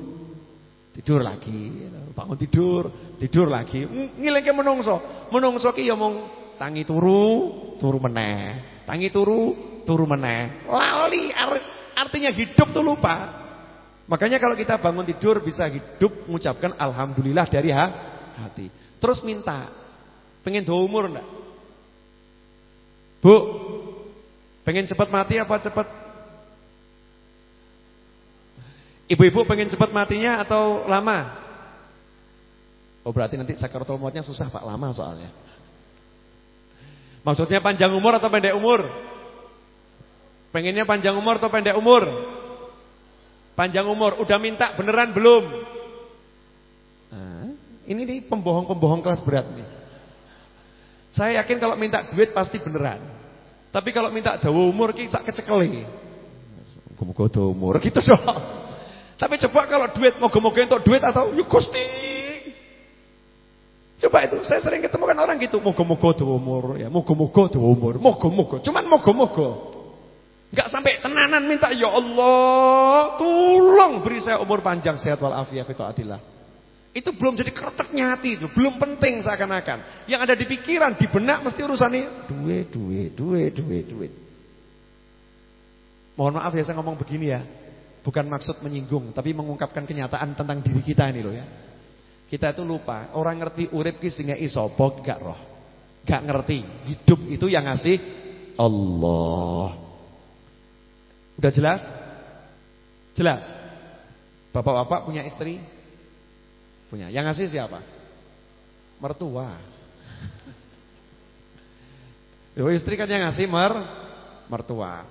tidur lagi, bangun tidur, tidur lagi. Ngilengke menungso. Menungso ki ya mung tangi turu, turu meneh. Tangi turu, turu meneh. Lali arep Artinya hidup tuh lupa. Makanya kalau kita bangun tidur bisa hidup mengucapkan alhamdulillah dari hati. Terus minta. Pengen dua umur enggak? Bu, pengen cepat mati apa cepat? Ibu-ibu pengen cepat matinya atau lama? Oh berarti nanti sakaratul mautnya susah Pak, lama soalnya. Maksudnya panjang umur atau pendek umur? Pengennya panjang umur atau pendek umur? Panjang umur. Udah minta beneran belum? Ini nih pembohong-pembohong kelas berat nih. Saya yakin kalau minta duit pasti beneran. Tapi kalau minta dawa umur ki sak kecekeli. Moga-moga dawa umur gitu dong. Tapi coba kalau duit moga-moga untuk duit atau yuk Gusti. Coba itu saya sering ketemu kan orang gitu, moga-moga dawa umur ya, moga-moga dawa umur, moga-moga. Cuman moga-moga. Enggak sampai tenanan minta ya Allah, tolong beri saya umur panjang sehat walafiat itu adillah. Itu belum jadi kreteknya hati itu, belum penting seakan-akan. Yang ada di pikiran, di benak mesti urusannya duit, duit, duit, duit, duit. Mohon maaf ya saya ngomong begini ya. Bukan maksud menyinggung, tapi mengungkapkan kenyataan tentang diri kita ini loh ya. Kita itu lupa, orang ngerti urip ki sing isopo gak roh. Gak ngerti, hidup itu yang ngasih Allah. Udah jelas? Jelas. Bapak-bapak punya istri? Punya. Yang ngasih siapa? Mertua. *laughs* Yo istri kan yang ngasih mer mertua.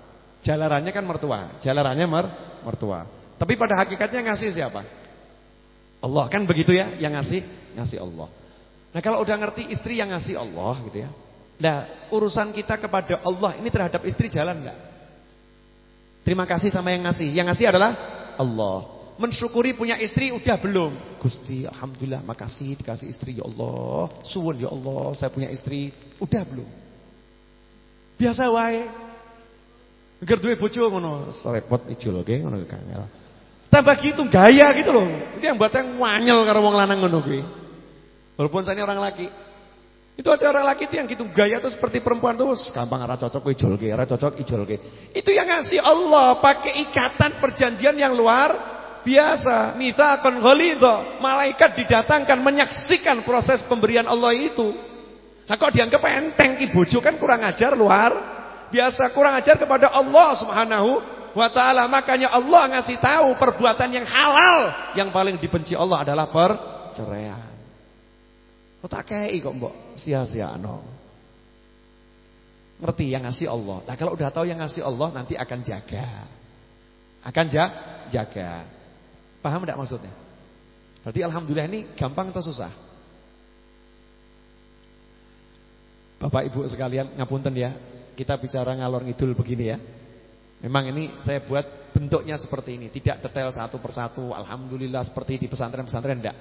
Jalarannya kan mertua, jalarannya mer mertua. Tapi pada hakikatnya ngasih siapa? Allah kan begitu ya, yang ngasih ngasih Allah. Nah, kalau udah ngerti istri yang ngasih Allah gitu ya. Nah, urusan kita kepada Allah ini terhadap istri jalan enggak? Terima kasih sama yang ngasih. Yang ngasih adalah Allah. Mensyukuri punya istri udah belum? Gusti, alhamdulillah, makasih dikasih istri ya Allah. Suwun ya Allah, saya punya istri. Udah belum? Biasa wae. Ger duwe bojo ngono, repot ijol oke ngono kangel. Tambah gitu gaya gitu loh. Itu yang buat saya nganyel karo wong lanang ngono kuwi. Walaupun saya ini orang laki. Itu ada orang laki itu yang gitu gaya tuh seperti perempuan tuh gampang arah cocok ijolke, arah cocok ijolke. Itu yang ngasih Allah pakai ikatan perjanjian yang luar biasa, mitsaqan ghalidha. Malaikat didatangkan menyaksikan proses pemberian Allah itu. Nah kok dianggap enteng ki bojo kan kurang ajar luar biasa, kurang ajar kepada Allah Subhanahu wa taala. Makanya Allah ngasih tahu perbuatan yang halal yang paling dibenci Allah adalah perceraian. Kok tak kei kok mbok sia-siano. Ngerti yang ngasih Allah. Nah kalau udah tahu yang ngasih Allah nanti akan jaga. Akan ja jaga. Paham tidak maksudnya? Berarti alhamdulillah ini gampang atau susah? Bapak Ibu sekalian ngapunten ya. Kita bicara ngalor ngidul begini ya. Memang ini saya buat bentuknya seperti ini, tidak detail satu persatu. Alhamdulillah seperti di pesantren-pesantren enggak.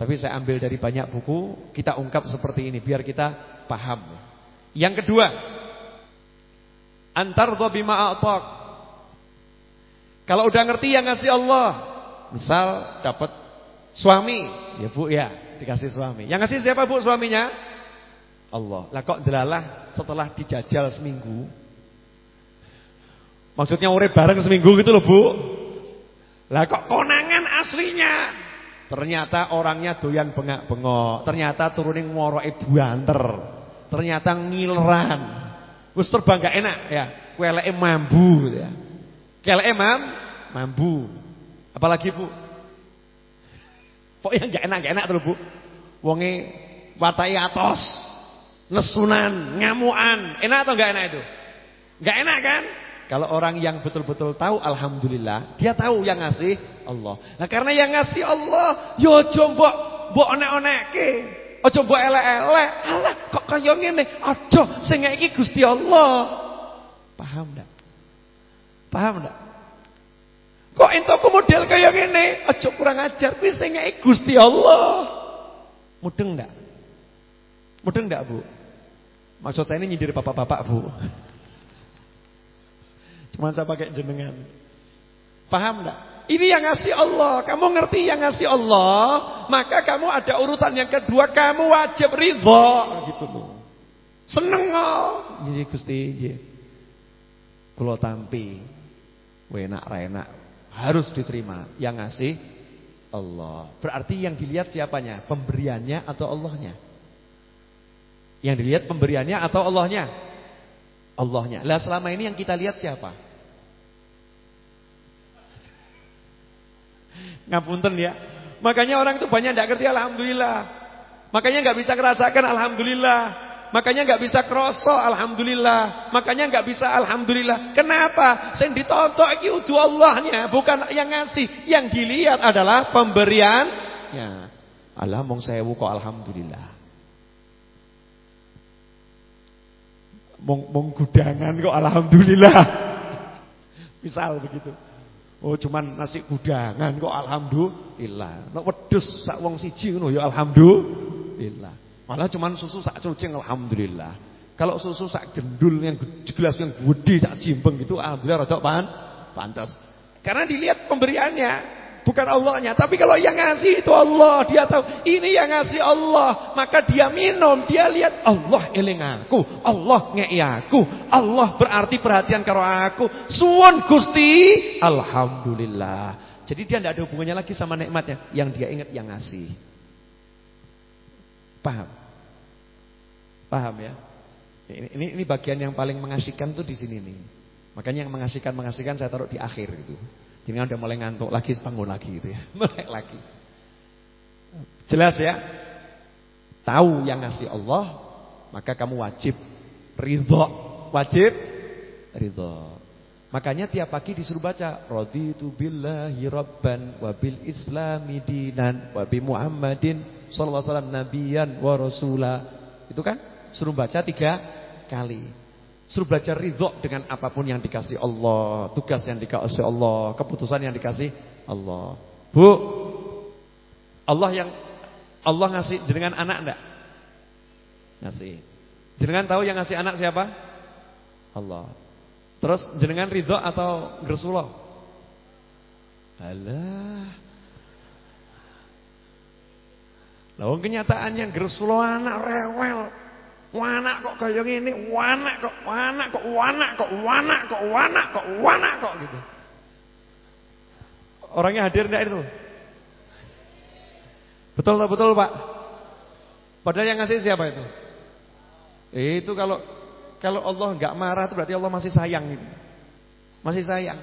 Tapi saya ambil dari banyak buku, kita ungkap seperti ini biar kita paham. Yang kedua, antar bima a'taq. Kalau udah ngerti yang ngasih Allah, Misal dapat suami, ya Bu ya, dikasih suami. Yang ngasih siapa Bu suaminya? Allah. Lah kok delalah setelah dijajal seminggu? Maksudnya urip bareng seminggu gitu loh, Bu. Lah kok konangan aslinya? Ternyata orangnya doyan bengak-bengok. Ternyata turunin ibu anter. Ternyata ngileran. Wis serba gak enak ya. Kueleke mambu ya. Keleke mam mambu. Apalagi Bu? Pokoknya gak enak, gak enak terus Bu. Wonge watai atos, nesunan, ngamuan. Enak atau gak enak itu? Gak enak kan? Kalau orang yang betul-betul tahu alhamdulillah, dia tahu yang ngasih Allah. Nah, karena yang ngasih Allah, yo aja mbok mbok onek-onekke. Aja mbok elek-elek. Alah, kok kaya ngene? Aja sing iki Gusti Allah. Paham ndak? Paham ndak? Kok entuk model kaya ngene? Aja kurang ajar, kuwi sing Gusti Allah. Mudeng ndak? Mudeng ndak, Bu? Maksud saya ini nyindir bapak-bapak, Bu. Cuma saya pakai jenengan. Paham enggak? Ini yang ngasih Allah. Kamu ngerti yang ngasih Allah, maka kamu ada urutan yang kedua, kamu wajib ridho gitu loh. Seneng kok. Jadi Gusti nggih. Kula tampi. Enak ra enak harus diterima yang ngasih Allah. Berarti yang dilihat siapanya? Pemberiannya atau Allahnya? Yang dilihat pemberiannya atau Allahnya? Allahnya. Lah selama ini yang kita lihat siapa? Ngapunten ya. Makanya orang itu banyak tidak ngerti alhamdulillah. Makanya nggak bisa merasakan alhamdulillah. Makanya nggak bisa kroso alhamdulillah. Makanya nggak bisa alhamdulillah. Kenapa? Sing ditontok iki udu Allahnya, bukan yang ngasih. Yang dilihat adalah pemberiannya. Allah mong sewu kok alhamdulillah. Mong mong gudangan kok alhamdulillah. *laughs* Misal begitu. Oh cuman nasi gudangan kok alhamdulillah. Nek wedhus sak wong siji ngono ya alhamdulillah. Malah cuma susu sak cucing alhamdulillah. Kalau susu sak gendul yang gelas yang gede sak jimbeng gitu alhamdulillah rada pan pantas. Karena dilihat pemberiannya bukan Allahnya, tapi kalau yang ngasih itu Allah, dia tahu ini yang ngasih Allah, maka dia minum, dia lihat Allah eling aku, Allah ngei aku, Allah berarti perhatian karo aku. Suwon Gusti, alhamdulillah. Jadi dia tidak ada hubungannya lagi sama nikmatnya, yang dia ingat yang ngasih. Paham? Paham ya? Ini, ini, ini bagian yang paling mengasihkan tuh di sini nih. Makanya yang mengasihkan mengasihkan saya taruh di akhir gitu. Jadi udah mulai ngantuk lagi, bangun lagi gitu ya. *laughs* Mulai lagi. Jelas ya? Tahu yang ngasih Allah, maka kamu wajib ridho. Wajib ridho. Makanya tiap pagi disuruh baca raditu billahi rabban wa bil islami dinan wa bi Muhammadin sallallahu alaihi wasallam nabiyan wa rasula. Itu kan? Suruh baca tiga kali. Suruh belajar ridho dengan apa pun yang dikasih Allah. Tugas yang dikasih Allah. Keputusan yang dikasih Allah. Bu, Allah yang Allah ngasih jenengan anak enggak? Ngasih. Jenengan tahu yang ngasih anak siapa? Allah. Terus jenengan ridho atau gersuloh? Alah. Lalu kenyataannya gersuloh anak rewel. Wanak kok kayak gini, wanak kok, wanak kok, wanak kok, wanak kok, wanak kok, wanak kok gitu. Orangnya hadir enggak itu? Betul betul Pak. Padahal yang ngasih siapa itu? Itu kalau kalau Allah enggak marah itu berarti Allah masih sayang gitu. Masih sayang.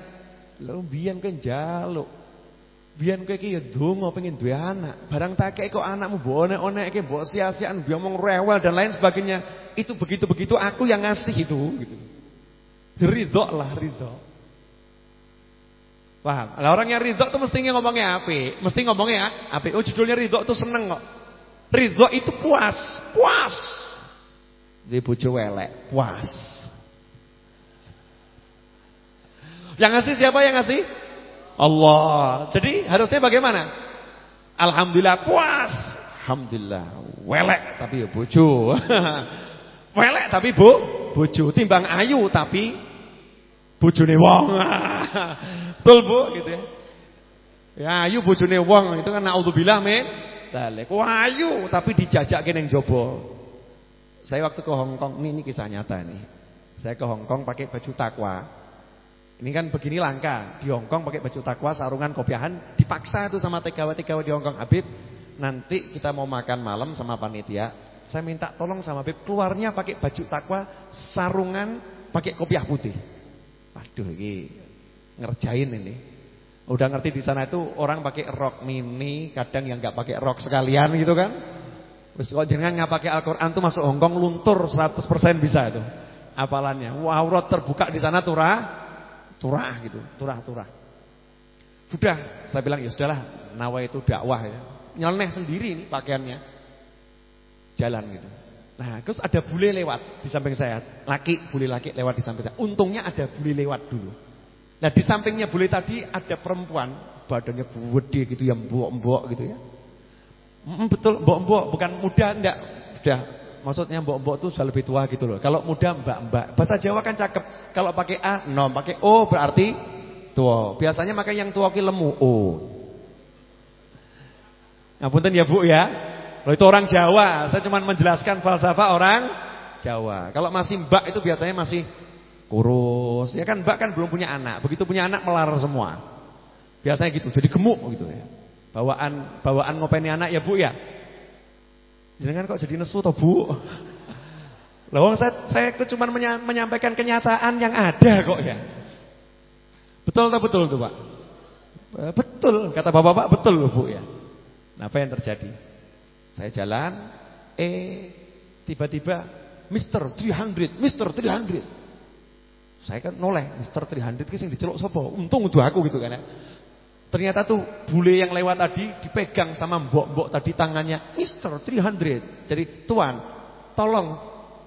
Lalu biyen kan jaluk. Biyen kowe iki ya donga pengen duwe anak. Barang tak kok anakmu bonek-onekke mbok sia-siaan ngomong rewel dan lain sebagainya. Itu begitu-begitu aku yang ngasih itu gitu. Ridho lah ridho. Paham? Lah orang yang ridho tuh mesti ngomongnya apa? Mesti ngomongnya apa? Oh judulnya ridho tuh seneng kok. Ridho itu puas, puas. Di bojo welek, puas. Yang ngasih siapa yang ngasih? Allah. Jadi harusnya bagaimana? Alhamdulillah puas. Alhamdulillah welek tapi ya bojo. *laughs* welek tapi bu bojo timbang ayu tapi bojone wong. *laughs* Betul Bu gitu ya. Ya ayu bojone wong itu kan naudzubillah min dzalik. Ayu tapi dijajake ning jaba. Saya waktu ke Hong Kong ini, ini kisah nyata nih. Saya ke Hong Kong pakai baju takwa. Ini kan begini langka di Hong Kong pakai baju takwa, sarungan kopiahan, dipaksa tuh sama TKW-TKW di Hong Kong. Habib, nanti kita mau makan malam sama panitia. Saya minta tolong sama Habib keluarnya pakai baju takwa, sarungan, pakai kopiah putih. Waduh, ini ngerjain ini. Udah ngerti di sana itu orang pakai rok mini, kadang yang nggak pakai rok sekalian gitu kan. Terus kalau jangan nggak pakai Al-Qur'an tuh masuk Hong Kong luntur 100% bisa itu. Apalannya. Aurat terbuka di sana turah turah gitu, turah-turah. Sudah, saya bilang ya sudahlah, nawa itu dakwah ya. Nyeleneh sendiri ini pakaiannya. Jalan gitu. Nah, terus ada bule lewat di samping saya. Laki, bule laki lewat di samping saya. Untungnya ada bule lewat dulu. Nah, di sampingnya bule tadi ada perempuan, badannya gede gitu ya, mbok-mbok gitu ya. Mm, betul, mbok-mbok, bukan muda enggak. Sudah Maksudnya mbok-mbok tuh sudah lebih tua gitu loh. Kalau muda mbak-mbak. Bahasa Jawa kan cakep. Kalau pakai A, no. Pakai O berarti tua. Biasanya pakai yang tua ki lemu O. Ngapunten ya Bu ya. Loh itu orang Jawa. Saya cuma menjelaskan falsafah orang Jawa. Kalau masih mbak itu biasanya masih kurus. Ya kan mbak kan belum punya anak. Begitu punya anak melar semua. Biasanya gitu. Jadi gemuk gitu ya. Bawaan bawaan ngopeni anak ya Bu ya. Jangan kok jadi nesu toh Bu? Lawang saya saya itu cuma menyampaikan kenyataan yang ada kok ya. Betul atau betul tuh Pak? Eh, betul, kata Bapak-bapak betul Bu ya. Nah, apa yang terjadi? Saya jalan, eh tiba-tiba Mr. 300, Mr. 300. Saya kan noleh, Mr. 300 ki sing diceluk sapa? Untung udah aku gitu kan ya. Ternyata tuh bule yang lewat tadi dipegang sama mbok-mbok tadi tangannya Mister 300 Jadi tuan tolong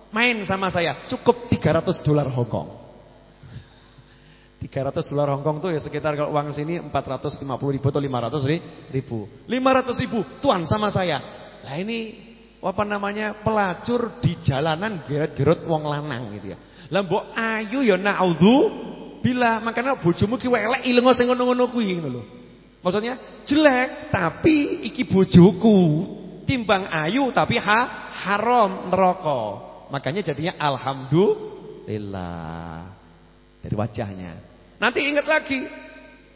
main sama saya Cukup 300 dolar Hongkong 300 dolar Hongkong tuh ya sekitar kalau uang sini 450 ribu atau 500 ribu. 500 ribu tuan sama saya. Nah ini apa namanya pelacur di jalanan geret-geret wong lanang gitu ya. Lah mbok ayu ya naudzu bila makanya bojomu ki welek ilengo sing ngono-ngono kuwi ngono. Maksudnya jelek tapi iki bojoku timbang ayu tapi ha, haram neraka. Makanya jadinya alhamdulillah dari wajahnya. Nanti ingat lagi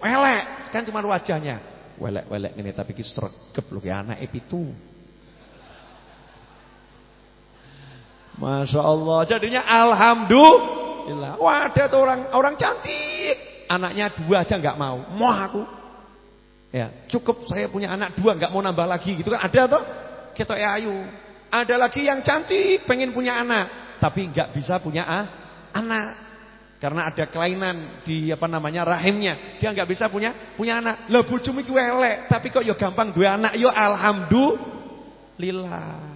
welek kan cuma wajahnya. Welek-welek ngene tapi ki sregep lho ki anake pitu. Masya Allah jadinya alhamdulillah Wah ada tuh orang orang cantik, anaknya dua aja nggak mau. Mau aku. Ya, cukup saya punya anak dua nggak mau nambah lagi gitu kan ada tuh. Kita ayu. Ada lagi yang cantik pengen punya anak, tapi nggak bisa punya ah, anak. Karena ada kelainan di apa namanya rahimnya, dia nggak bisa punya punya anak. Lah bojomu iki elek, tapi kok yo gampang dua anak yo alhamdulillah.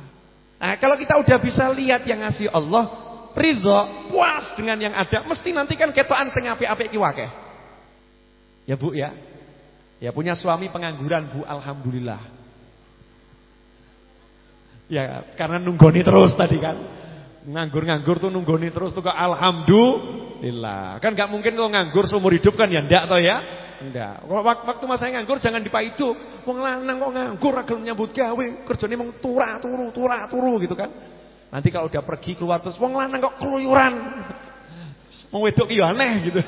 Nah, kalau kita udah bisa lihat yang ngasih Allah, ridho, puas dengan yang ada, mesti nanti kan ketokan sing apik-apik. Ya Bu ya. Ya punya suami pengangguran Bu, alhamdulillah. Ya karena nunggoni terus tadi kan. Nganggur-nganggur tuh nunggoni terus tuh kok alhamdulillah. Kan nggak mungkin kalau nganggur seumur hidup kan ya ndak toh ya. Enggak. Kalau waktu masa nganggur jangan dipaidu. Wong lanang kok nganggur gelem nyambut gawe, kerjane mung turah turu, turah turu gitu kan. Nanti kalau udah pergi keluar terus wong lanang kok keluyuran. Wong wedok ki aneh gitu.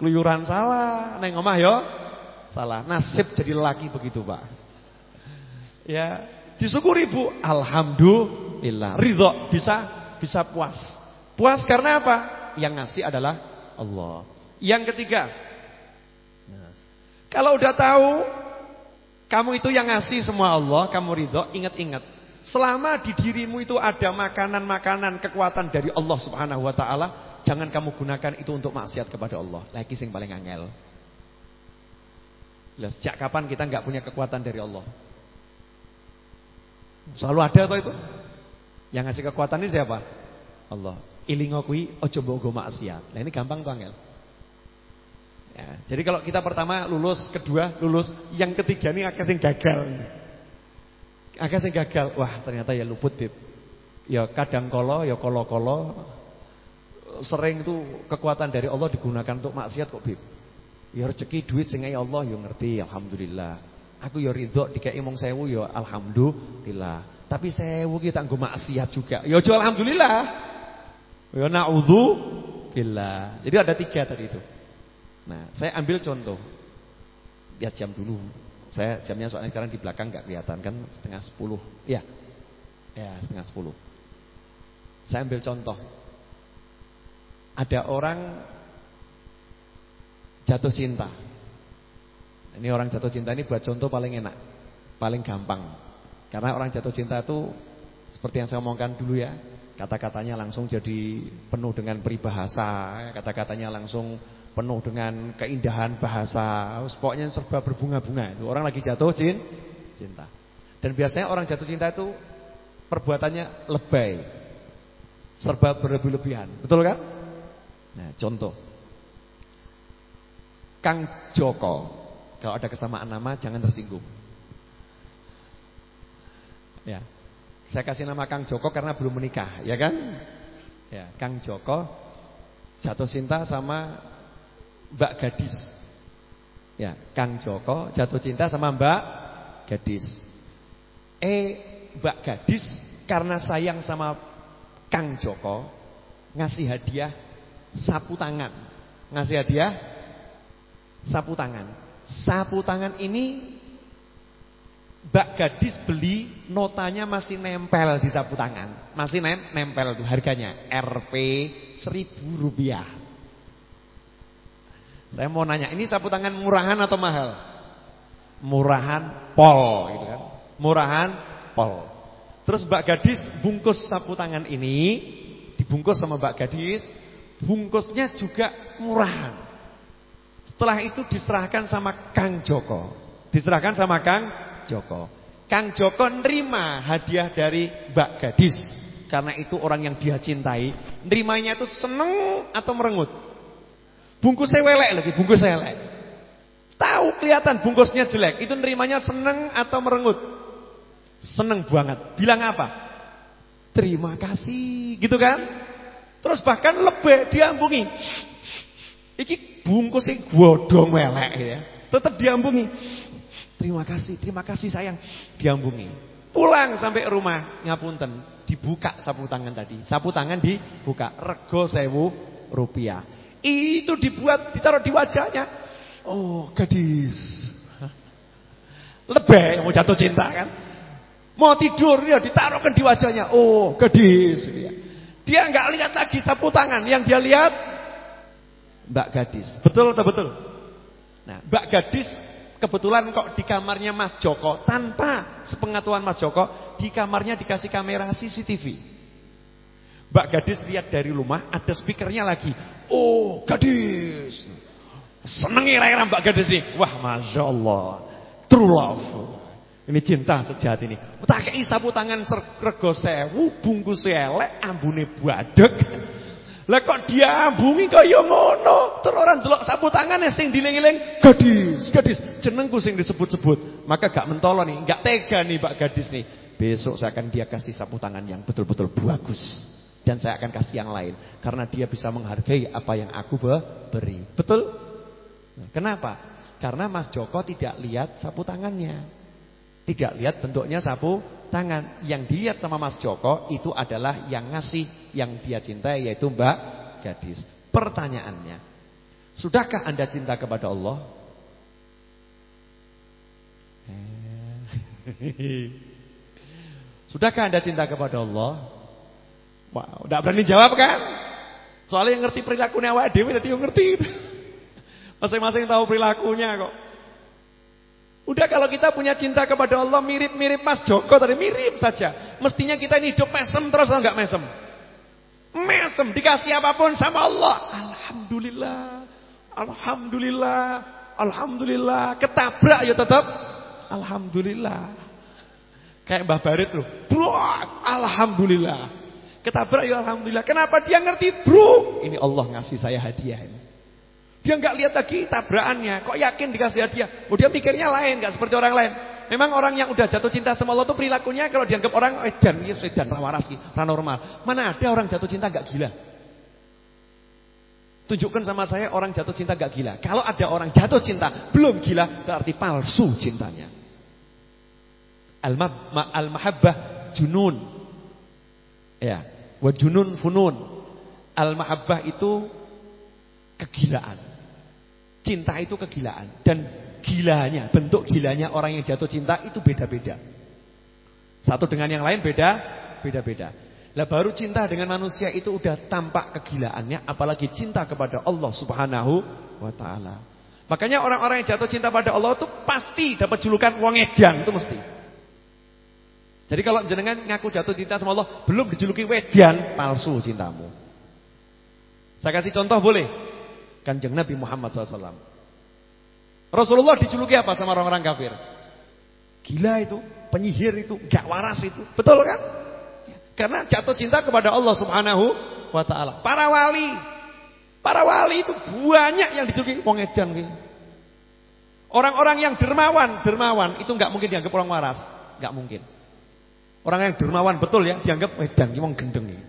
Keluyuran salah, neng omah yo salah. Nasib jadi laki begitu, Pak. Ya, disyukuri Bu. Alhamdulillah. Ridho bisa bisa puas. Puas karena apa? Yang ngasih adalah Allah. Yang ketiga, kalau udah tahu kamu itu yang ngasih semua Allah, kamu ridho, ingat-ingat. Selama di dirimu itu ada makanan-makanan kekuatan dari Allah Subhanahu wa taala, jangan kamu gunakan itu untuk maksiat kepada Allah. Lagi sing paling angel. Lah sejak kapan kita nggak punya kekuatan dari Allah? Selalu ada atau itu? Yang ngasih kekuatan ini siapa? Allah. Ilingo kuwi aja mbok maksiat. Nah ini gampang tuh angel. Ya, jadi kalau kita pertama lulus, kedua lulus, yang ketiga ini sing gagal. Agak sing gagal. Wah, ternyata ya luput, Bib. Ya kadang kolo, ya kolo-kolo. Sering itu kekuatan dari Allah digunakan untuk maksiat kok, Bib. Ya rezeki duit sing Allah ya ngerti, alhamdulillah. Aku ya ridho dikai mong sewu ya alhamdulillah. Tapi sewu kita nggo maksiat juga. Ya aja alhamdulillah. Ya naudzu billah. Jadi ada tiga tadi itu. Nah, saya ambil contoh. Lihat jam dulu. Saya jamnya soalnya sekarang di belakang nggak kelihatan kan setengah sepuluh. Ya, ya setengah sepuluh. Saya ambil contoh. Ada orang jatuh cinta. Ini orang jatuh cinta ini buat contoh paling enak, paling gampang. Karena orang jatuh cinta itu seperti yang saya omongkan dulu ya, kata-katanya langsung jadi penuh dengan peribahasa, kata-katanya langsung penuh dengan keindahan bahasa, pokoknya serba berbunga-bunga. Itu orang lagi jatuh cinta. Dan biasanya orang jatuh cinta itu perbuatannya lebay. Serba berlebih-lebihan. Betul kan? Nah, contoh. Kang Joko. Kalau ada kesamaan nama jangan tersinggung. Ya. Saya kasih nama Kang Joko karena belum menikah, ya kan? Ya, Kang Joko jatuh cinta sama Mbak Gadis. Ya, Kang Joko jatuh cinta sama Mbak Gadis. Eh, Mbak Gadis karena sayang sama Kang Joko ngasih hadiah sapu tangan. Ngasih hadiah sapu tangan. Sapu tangan ini Mbak Gadis beli notanya masih nempel di sapu tangan. Masih nem nempel tuh harganya Rp seribu rupiah. Saya mau nanya, ini sapu tangan murahan atau mahal? Murahan pol gitu kan. Murahan pol. Terus Mbak Gadis bungkus sapu tangan ini dibungkus sama Mbak Gadis, bungkusnya juga murahan. Setelah itu diserahkan sama Kang Joko. Diserahkan sama Kang Joko. Kang Joko nerima hadiah dari Mbak Gadis. Karena itu orang yang dia cintai. Nerimanya itu seneng atau merengut? Bungkusnya welek lagi, bungkusnya welek. Tahu kelihatan bungkusnya jelek, itu nerimanya seneng atau merengut? Seneng banget. Bilang apa? Terima kasih, gitu kan? Terus bahkan lebih diambungi. Iki bungkusnya godong welek ya. Tetap diambungi. Terima kasih, terima kasih sayang. Diambungi. Pulang sampai rumah, ngapunten, dibuka sapu tangan tadi. Sapu tangan dibuka, rego sewu rupiah. Itu dibuat, ditaruh di wajahnya. Oh, gadis. Lebih mau jatuh cinta kan. Mau tidur ya ditaruhkan di wajahnya. Oh, gadis. Dia nggak lihat lagi sapu tangan. Yang dia lihat Mbak Gadis. Betul atau betul? Nah, Mbak Gadis kebetulan kok di kamarnya Mas Joko tanpa sepengetahuan Mas Joko di kamarnya dikasih kamera CCTV. Mbak Gadis lihat dari rumah ada speakernya lagi. Oh gadis. Senengi raya Mbak Gadis ini. Wah Masya Allah. True love. Ini cinta sejati ini. Utakei sapu tangan rego sewu. Bungkus elek. Ambune badek. Lah kok diambungi kaya ngono? Terus orang delok sapu tangane sing diling-iling gadis, gadis. Jenengku sing disebut-sebut. Maka gak mentolo nih, gak tega nih Pak gadis nih. Besok saya akan dia kasih sapu tangan yang betul-betul bagus. Dan saya akan kasih yang lain. Karena dia bisa menghargai apa yang aku beri. Betul? Kenapa? Karena Mas Joko tidak lihat sapu tangannya. Tidak lihat bentuknya sapu tangan. Yang dilihat sama Mas Joko itu adalah yang ngasih, yang dia cintai yaitu Mbak Gadis. Pertanyaannya, sudahkah Anda cinta kepada Allah? *laughs* Sudahkah Anda cinta kepada Allah? Wow, berani jawab kan? Soalnya yang ngerti perilakunya awak dhewe dadi ngerti. *laughs* Masing-masing tahu perilakunya kok. Udah kalau kita punya cinta kepada Allah mirip-mirip Mas Joko tadi mirip saja. Mestinya kita ini hidup mesem terus enggak mesem? Mesem dikasih apa pun sama Allah. Alhamdulillah. Alhamdulillah. Alhamdulillah. Ketabrak ya tetap alhamdulillah. Kayak Mbah Barit loh. Bro, alhamdulillah. Ketabrak ya alhamdulillah. Kenapa dia ngerti, Bro? Ini Allah ngasih saya hadiah ini. Dia nggak lihat lagi tabrakannya. Kok yakin dikasih hadiah? Oh, dia pikirnya lain, nggak seperti orang lain. Memang orang yang udah jatuh cinta sama Allah tuh perilakunya kalau dianggap orang edan, ya edan, rawaras, normal. Mana ada orang jatuh cinta nggak gila? Tunjukkan sama saya orang jatuh cinta nggak gila. Kalau ada orang jatuh cinta belum gila, berarti palsu cintanya. Al-mahabbah junun. Ya, wa junun funun. Al-mahabbah itu kegilaan. Cinta itu kegilaan dan gilanya, bentuk gilanya orang yang jatuh cinta itu beda-beda. Satu dengan yang lain beda, beda-beda. Lah baru cinta dengan manusia itu udah tampak kegilaannya apalagi cinta kepada Allah Subhanahu wa taala. Makanya orang-orang yang jatuh cinta pada Allah itu pasti dapat julukan wong edan itu mesti. Jadi kalau jenengan ngaku jatuh cinta sama Allah belum dijuluki wedan, palsu cintamu. Saya kasih contoh boleh? Kanjeng Nabi Muhammad SAW. Rasulullah dijuluki apa sama orang-orang kafir? Gila itu, penyihir itu, gak waras itu. Betul kan? Karena jatuh cinta kepada Allah Subhanahu wa taala. Para wali, para wali itu banyak yang dijuluki wong edan Orang-orang yang dermawan, dermawan itu nggak mungkin dianggap orang waras, nggak mungkin. Orang yang dermawan betul ya dianggap edan ki wong gendeng iki.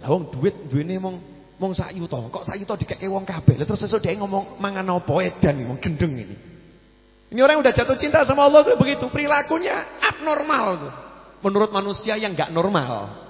Lah wong duit duwene mong Wong sak yuta, kok sak yuta dikeke wong kabeh. Terus sesuk dia ngomong mangan apa edan wong gendeng ini. Ini orang yang udah jatuh cinta sama Allah tuh begitu, perilakunya abnormal tuh. Menurut manusia yang enggak normal.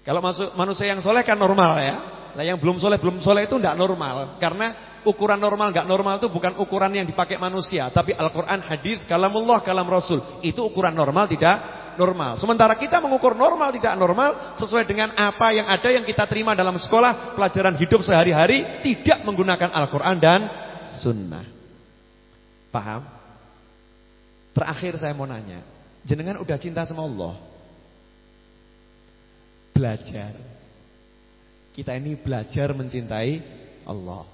Kalau masuk manusia yang soleh kan normal ya. Lah yang belum soleh belum soleh itu enggak normal. Karena ukuran normal enggak normal itu bukan ukuran yang dipakai manusia, tapi Al-Qur'an, hadis, kalamullah, kalam Rasul. Itu ukuran normal tidak normal. Sementara kita mengukur normal tidak normal sesuai dengan apa yang ada yang kita terima dalam sekolah, pelajaran hidup sehari-hari tidak menggunakan Al-Qur'an dan sunnah. Paham? Terakhir saya mau nanya, jenengan udah cinta sama Allah? Belajar. Kita ini belajar mencintai Allah.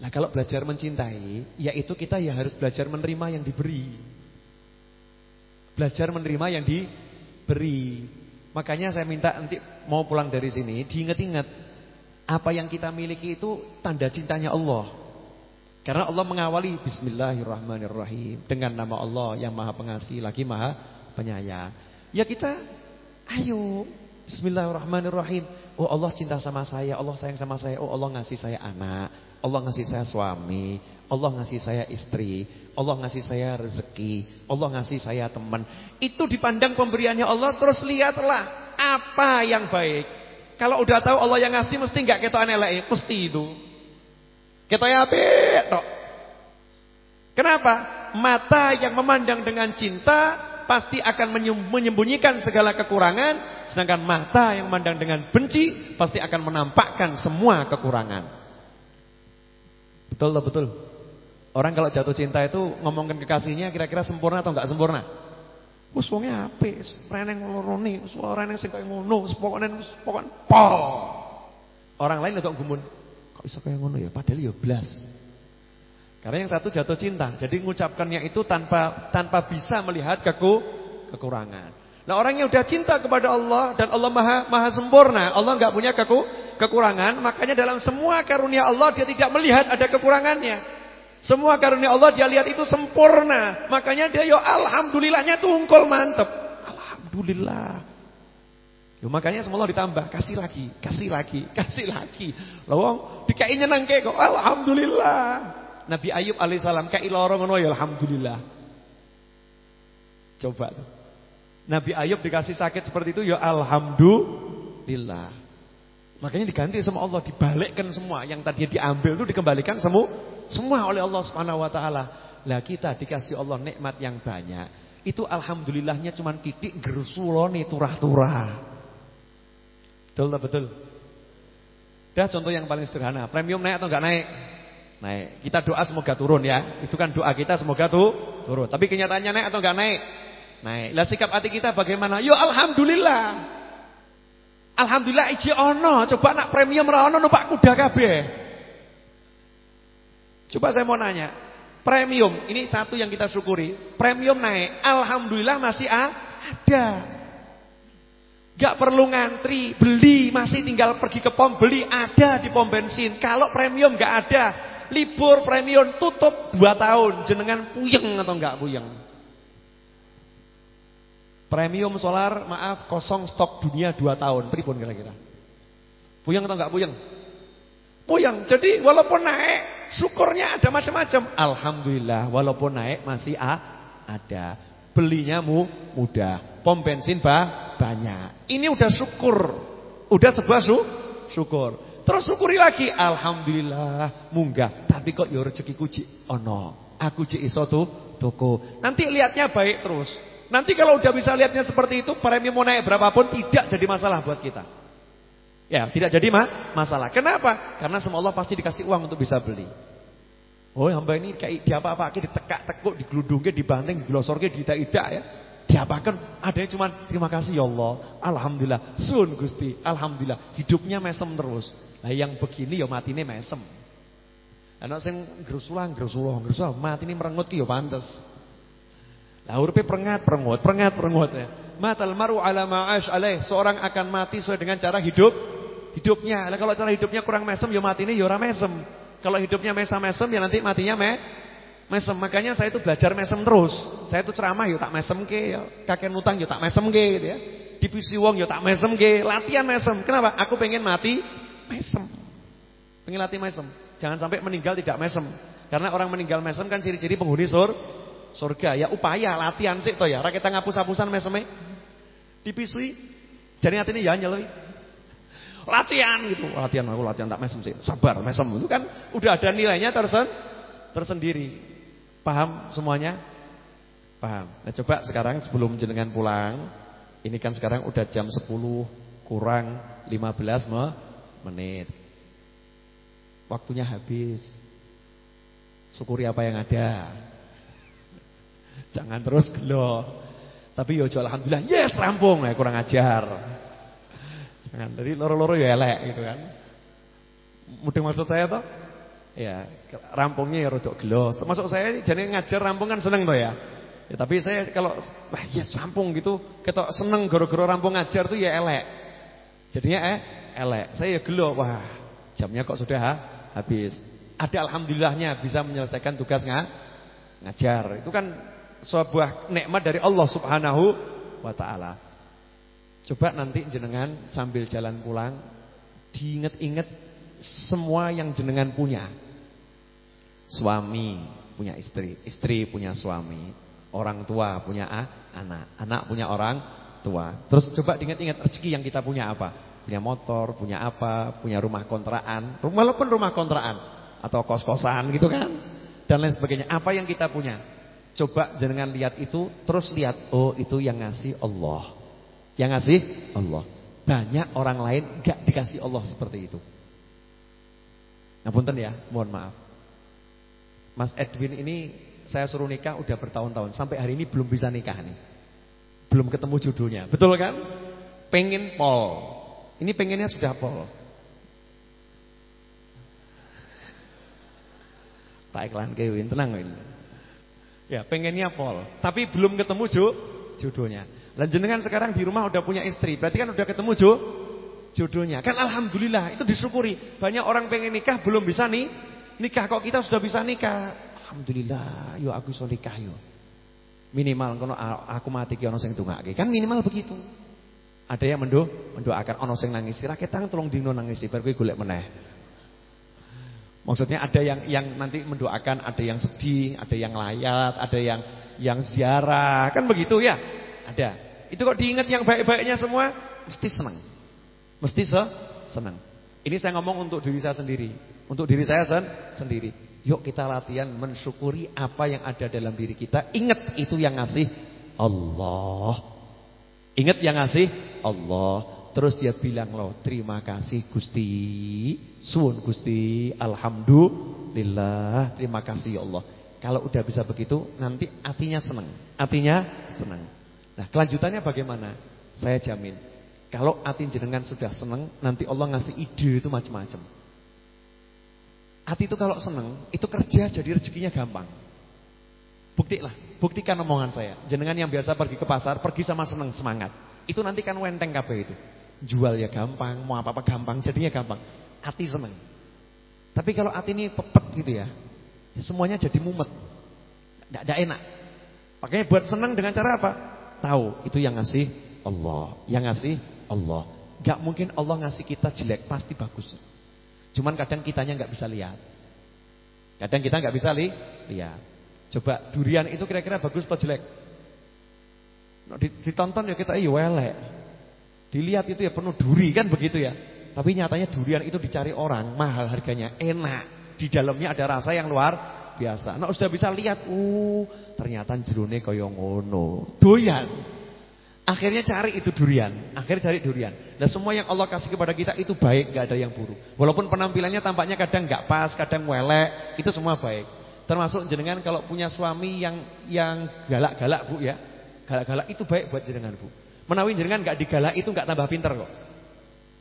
Nah kalau belajar mencintai, yaitu kita ya harus belajar menerima yang diberi. Belajar menerima yang diberi. Makanya saya minta nanti mau pulang dari sini diingat-ingat apa yang kita miliki itu tanda cintanya Allah. Karena Allah mengawali Bismillahirrahmanirrahim dengan nama Allah yang Maha Pengasih lagi Maha Penyayang. Ya kita ayo Bismillahirrahmanirrahim. Oh Allah cinta sama saya, Allah sayang sama saya. Oh Allah ngasih saya anak, Allah ngasih saya suami, Allah ngasih saya istri, Allah ngasih saya rezeki, Allah ngasih saya teman. Itu dipandang pemberiannya Allah terus lihatlah apa yang baik. Kalau udah tahu Allah yang ngasih mesti enggak ketokan elek, mesti itu. Ketoke apik tok. Kenapa? Mata yang memandang dengan cinta pasti akan menyembunyikan segala kekurangan, sedangkan mata yang memandang dengan benci pasti akan menampakkan semua kekurangan. Betul loh, betul. Orang kalau jatuh cinta itu ngomongkan kekasihnya kira-kira sempurna atau enggak sempurna? Wes wonge apik, reneng lorone, wis reneng sing kaya ngono, wis pokokne pokon pol. Orang lain untuk gumun, kok iso kaya ngono ya padahal ya blas. Karena yang satu jatuh cinta, jadi mengucapkannya itu tanpa tanpa bisa melihat keku, kekurangan. Nah orang yang udah cinta kepada Allah dan Allah maha, maha sempurna, Allah enggak punya keku, kekurangan, makanya dalam semua karunia Allah dia tidak melihat ada kekurangannya. Semua karunia Allah dia lihat itu sempurna. Makanya dia yo alhamdulillahnya tungkol mantep. Alhamdulillah. Yo makanya semua ditambah, kasih lagi, kasih lagi, *laughs* kasih lagi. Lawang dikai nyenengke kok. Alhamdulillah. Nabi Ayub alaihissalam kai loro ya alhamdulillah. Coba Nabi Ayub dikasih sakit seperti itu ya alhamdulillah. Makanya diganti sama Allah, dibalikkan semua yang tadi diambil itu dikembalikan semua semua oleh Allah Subhanahu wa taala. Lah kita dikasih Allah nikmat yang banyak. Itu alhamdulillahnya cuma titik gersulone turah-turah. Betul tak betul? Dah contoh yang paling sederhana, premium naik atau enggak naik? Naik. Kita doa semoga turun ya. Itu kan doa kita semoga tuh turun. Tapi kenyataannya naik atau enggak naik? Naik. Lah sikap hati kita bagaimana? Yo alhamdulillah. Alhamdulillah iji ono, coba nak premium ra ono numpak kuda kabeh. Coba saya mau nanya, premium ini satu yang kita syukuri, premium naik, alhamdulillah masih ada. Gak perlu ngantri, beli masih tinggal pergi ke pom beli ada di pom bensin. Kalau premium gak ada, libur premium tutup 2 tahun, jenengan puyeng atau enggak puyeng? Premium solar maaf kosong stok dunia 2 tahun. Pripun kira-kira? Puyeng atau enggak puyeng? Puyeng. Jadi walaupun naik, syukurnya ada macam-macam. Alhamdulillah walaupun naik masih ada. Belinya mu mudah. Pom bensin bah banyak. Ini udah syukur. Udah sebuah su syukur. Terus syukuri lagi. Alhamdulillah munggah. Tapi kok ya rezekiku jik ono. Aku jik iso tuh toko. Nanti lihatnya baik terus. Nanti kalau udah bisa lihatnya seperti itu, premi mau naik berapapun tidak jadi masalah buat kita. Ya, tidak jadi ma masalah. Kenapa? Karena semua Allah pasti dikasih uang untuk bisa beli. Oh, hamba ini kayak diapa-apa, ditekak-tekuk, digeludungke, dibanting, diglosorke, diidak-idak ya. Diapakan? Ada yang cuma terima kasih ya Allah. Alhamdulillah. Sun Gusti. Alhamdulillah. Hidupnya mesem terus. Nah, yang begini ya matine mesem. Anak sing gerusulang, gerusulang, gerusulang, mati merengut ki ya pantes. Lah uripe perengat, perengut, perengat, perengut ya. Matal maru ala ma'ash alaih. Seorang akan mati sesuai dengan cara hidup hidupnya. Lah kalau cara hidupnya kurang mesem ya matine ya ora mesem. Kalau hidupnya mesem-mesem ya nanti matinya me mesem. Makanya saya itu belajar mesem terus. Saya itu ceramah ya tak mesem ke ya. Kakek nutang ya tak mesem ke gitu ya. Dipisi wong ya tak mesem ke. Latihan mesem. Kenapa? Aku pengen mati mesem. Pengen latih mesem. Jangan sampai meninggal tidak mesem. Karena orang meninggal mesem kan ciri-ciri penghuni sur surga. Ya upaya latihan sih toh ya. Ra kita ngapus-hapusan meseme. Dipisui. Jadi atine ya nyeloi. Latihan gitu. Latihan aku latihan tak mesem sih. Sabar mesem itu kan udah ada nilainya tersen tersendiri. Paham semuanya? Paham. Nah coba sekarang sebelum jenengan pulang, ini kan sekarang udah jam 10 kurang 15 menit. Waktunya habis. Syukuri apa yang ada. Jangan terus gelo. Tapi yo alhamdulillah, yes rampung ya kurang ajar. Jangan jadi loro-loro ya elek gitu kan. Mudeng maksud saya toh? Ya, rampungnya ya rodok gelo. Termasuk saya jadi ngajar rampung kan seneng toh ya. Ya tapi saya kalau wah yes rampung gitu, ketok seneng gara-gara rampung ngajar tuh ya elek. Jadinya eh elek. Saya ya gelo, wah jamnya kok sudah ha? habis. Ada alhamdulillahnya bisa menyelesaikan tugas ngajar. Itu kan sebuah nikmat dari Allah Subhanahu wa taala. Coba nanti jenengan sambil jalan pulang diinget-inget semua yang jenengan punya. Suami punya istri, istri punya suami, orang tua punya anak, anak punya orang tua. Terus coba diinget-inget rezeki yang kita punya apa? Punya motor, punya apa, punya rumah kontrakan, walaupun rumah kontrakan atau kos-kosan gitu kan. Dan lain sebagainya. Apa yang kita punya? Coba jangan lihat itu, terus lihat, oh itu yang ngasih Allah. Yang ngasih Allah. Banyak orang lain gak dikasih Allah seperti itu. Ngapunten ya, mohon maaf. Mas Edwin ini saya suruh nikah udah bertahun-tahun, sampai hari ini belum bisa nikah nih. Belum ketemu judulnya. Betul kan? Pengen pol. Ini pengennya sudah pol. Tak iklan kewin, tenang ini. Ya, pengennya pol, tapi belum ketemu jo, jodohnya. Dan jenengan sekarang di rumah udah punya istri, berarti kan udah ketemu jo, jodohnya. Kan alhamdulillah itu disyukuri. Banyak orang pengen nikah belum bisa nih nikah kok kita sudah bisa nikah. Alhamdulillah, yo aku iso nikah yo. Minimal kalau aku mati ki ono sing tungake. Kan minimal begitu. Ada yang mendo mendoakan ono sing nangis. Kira ketang tolong dino nangis bar kowe golek meneh. Maksudnya ada yang yang nanti mendoakan, ada yang sedih, ada yang layat, ada yang yang ziarah, kan begitu ya? Ada. Itu kok diingat yang baik-baiknya semua, mesti senang. Mesti se senang. Ini saya ngomong untuk diri saya sendiri. Untuk diri saya sen sendiri. Yuk kita latihan mensyukuri apa yang ada dalam diri kita. Ingat itu yang ngasih Allah. Ingat yang ngasih Allah. Terus dia bilang loh, terima kasih Gusti. Suwun Gusti. Alhamdulillah. Terima kasih ya Allah. Kalau udah bisa begitu, nanti artinya senang. Artinya senang. Nah, kelanjutannya bagaimana? Saya jamin. Kalau hati jenengan sudah senang, nanti Allah ngasih ide itu macam-macam. Hati itu kalau senang, itu kerja jadi rezekinya gampang. Buktilah, buktikan omongan saya. Jenengan yang biasa pergi ke pasar, pergi sama senang, semangat. Itu nanti kan wenteng kabeh itu. Jual ya gampang, mau apa-apa gampang, jadinya gampang. Hati senang. Tapi kalau hati ini pepet gitu ya, ya semuanya jadi mumet. Tidak enak. Makanya buat senang dengan cara apa? Tahu, itu yang ngasih Allah. Yang ngasih Allah. Gak mungkin Allah ngasih kita jelek, pasti bagus. Cuman kadang kitanya gak bisa lihat. Kadang kita gak bisa li lihat. Coba durian itu kira-kira bagus atau jelek? Ditonton ya kita iya welek. Dilihat itu ya penuh duri kan begitu ya. Tapi nyatanya durian itu dicari orang, mahal harganya, enak. Di dalamnya ada rasa yang luar biasa. Nah sudah bisa lihat, uh ternyata jerone kaya ngono. Doyan. Akhirnya cari itu durian, akhirnya cari durian. Dan semua yang Allah kasih kepada kita itu baik, gak ada yang buruk. Walaupun penampilannya tampaknya kadang gak pas, kadang welek, itu semua baik. Termasuk jenengan kalau punya suami yang yang galak-galak bu ya, galak-galak itu baik buat jenengan bu. Menawi jenengan gak digalak itu gak tambah pinter kok.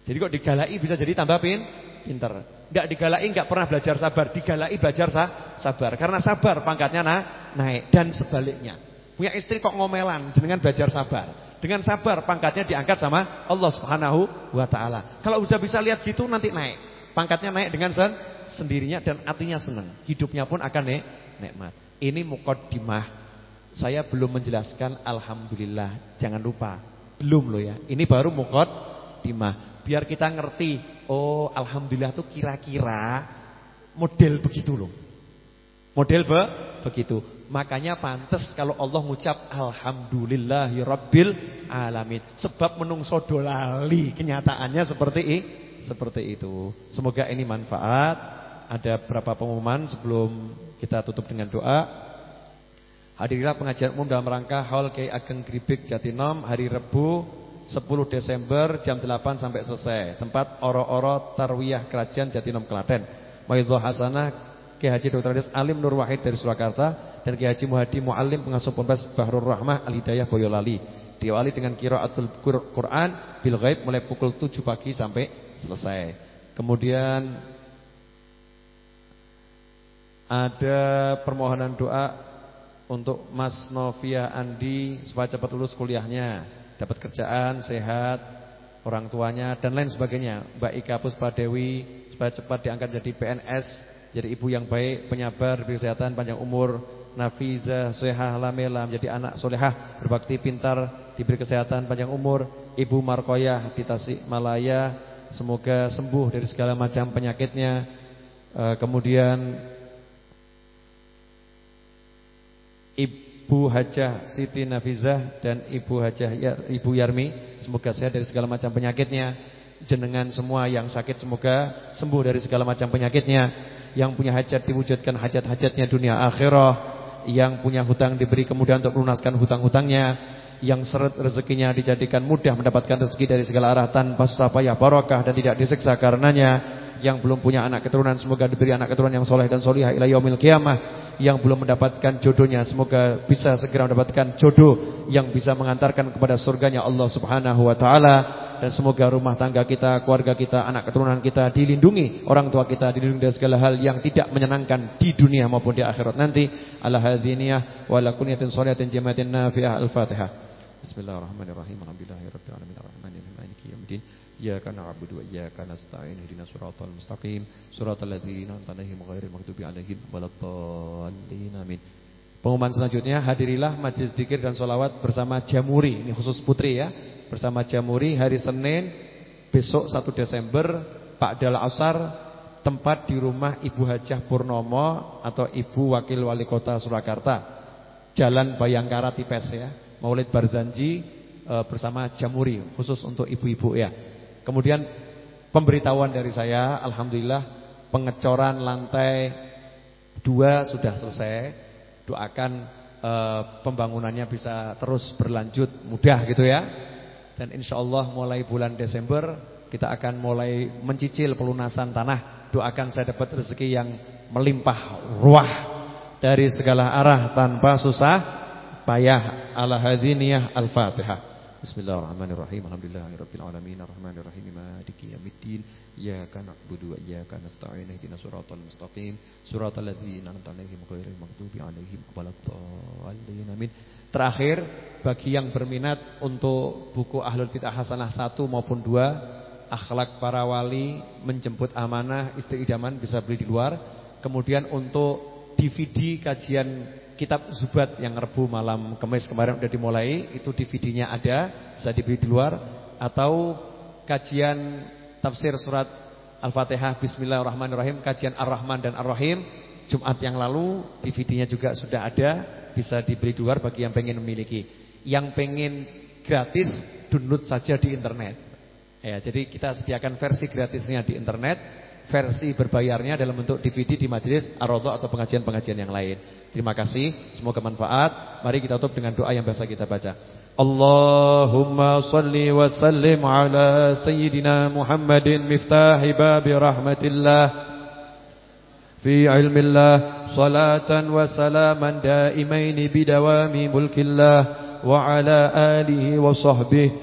Jadi kok digalai bisa jadi tambah pin, pinter. Gak digalai gak pernah belajar sabar, digalai belajar sah, sabar. Karena sabar pangkatnya nah, naik dan sebaliknya. Punya istri kok ngomelan, jenengan belajar sabar. Dengan sabar pangkatnya diangkat sama Allah Subhanahu wa taala. Kalau sudah bisa lihat gitu nanti naik. Pangkatnya naik dengan sen sendirinya dan artinya senang. Hidupnya pun akan nek nikmat. Ini mukaddimah. Saya belum menjelaskan alhamdulillah. Jangan lupa. Belum loh ya. Ini baru mukaddimah. Biar kita ngerti, oh alhamdulillah tuh kira-kira model begitu loh. Model be begitu. Makanya pantas kalau Allah ngucap alhamdulillahi rabbil alamin. Sebab menungso dolali kenyataannya seperti ini, seperti itu. Semoga ini manfaat. Ada beberapa pengumuman sebelum kita tutup dengan doa. Hadirilah pengajian umum dalam rangka Hall K Ageng Gribik Jatinom hari Rebu 10 Desember jam 8 sampai selesai. Tempat Oro-Oro Tarwiyah Kerajaan Jatinom Klaten. Maidhah Hasanah Ki Haji Dr. Alim Nur Wahid dari Surakarta dan Kiai Haji Muhadi Muallim pengasuh Ponpes Bahrul Rahmah Al Hidayah Boyolali. Diawali dengan kiraatul Quran bil ghaib mulai pukul 7 pagi sampai selesai. Kemudian ada permohonan doa untuk Mas Novia Andi supaya cepat lulus kuliahnya, dapat kerjaan, sehat, orang tuanya dan lain sebagainya. Mbak Ika Puspadewi supaya cepat diangkat jadi PNS, jadi ibu yang baik, penyabar, kesehatan, panjang umur, Nafiza Sehah Lamela menjadi anak solehah berbakti pintar diberi kesehatan panjang umur. Ibu Markoyah di Tasikmalaya semoga sembuh dari segala macam penyakitnya. E, kemudian Ibu Hajah Siti Nafizah dan Ibu Hajah Yar, Ibu Yarmi semoga sehat dari segala macam penyakitnya. Jenengan semua yang sakit semoga sembuh dari segala macam penyakitnya. Yang punya hajat diwujudkan hajat-hajatnya dunia akhirah. Yang punya hutang diberi kemudahan untuk melunaskan hutang-hutangnya, yang seret rezekinya dijadikan mudah mendapatkan rezeki dari segala arah tanpa susah payah barokah dan tidak disiksa karenanya. Yang belum punya anak keturunan semoga diberi anak keturunan yang soleh dan solihah ila yaumil qiyamah. Yang belum mendapatkan jodohnya semoga bisa segera mendapatkan jodoh yang bisa mengantarkan kepada surganya Allah Subhanahu wa taala dan semoga rumah tangga kita, keluarga kita, anak keturunan kita dilindungi, orang tua kita dilindungi dari segala hal yang tidak menyenangkan di dunia maupun di akhirat nanti. Ala hadziniyah wa la kunyatin shalihatin nafi'ah. Al-Fatihah. Bismillahirrahmanirrahim. Alhamdulillahirabbil alamin. Iyyaka na'budu wa iyyaka nasta'in. Ihdinas siratal mustaqim. Siratal ladzina an'amta 'alaihim ghairil maghdubi 'alaihim waladdallin. Amin. Pengumuman selanjutnya hadirilah majlis zikir dan solawat bersama Jamuri. Ini khusus putri ya. Bersama Jamuri hari Senin besok 1 Desember Pak Dal Asar tempat di rumah Ibu Hajah Purnomo atau Ibu Wakil Wali Kota Surakarta. Jalan Bayangkara Tipes ya. Maulid Barzanji e, bersama Jamuri khusus untuk ibu-ibu ya. Kemudian pemberitahuan dari saya alhamdulillah pengecoran lantai dua sudah selesai. Doakan e, pembangunannya bisa terus berlanjut mudah gitu ya. Dan insya Allah mulai bulan Desember kita akan mulai mencicil pelunasan tanah. Doakan saya dapat rezeki yang melimpah ruah dari segala arah tanpa susah payah ala hadiniyah al-fatihah Bismillahirrahmanirrahim. Alhamdulillahirabbil alamin arrahmanirrahim. Maliki yaumiddin. Iyyaka na'budu wa iyyaka nasta'in. Ihdinas siratal mustaqim. Siratal ladzina an'amta 'alaihim ghairil maghdubi 'alaihim waladdallin. Amin. Terakhir bagi yang berminat untuk buku Ahlul Bid'ah Hasanah 1 maupun 2 akhlak para wali menjemput amanah istri idaman bisa beli di luar. Kemudian untuk DVD kajian kitab Zubat yang Rebu malam Kemis kemarin sudah dimulai, itu DVD-nya ada, bisa dibeli di luar atau kajian tafsir surat Al-Fatihah Bismillahirrahmanirrahim, kajian Ar-Rahman dan Ar-Rahim Jumat yang lalu DVD-nya juga sudah ada, bisa dibeli di luar bagi yang pengen memiliki. Yang pengen gratis download saja di internet. Ya, jadi kita sediakan versi gratisnya di internet versi berbayarnya dalam bentuk DVD di majelis ar atau pengajian-pengajian yang lain. Terima kasih, semoga manfaat. Mari kita tutup dengan doa yang biasa kita baca. Allahumma salli wa sallim ala sayyidina Muhammadin miftahi babi rahmatillah fi ilmillah salatan wa salaman daimain bidawami mulkillah wa ala alihi wa sahbihi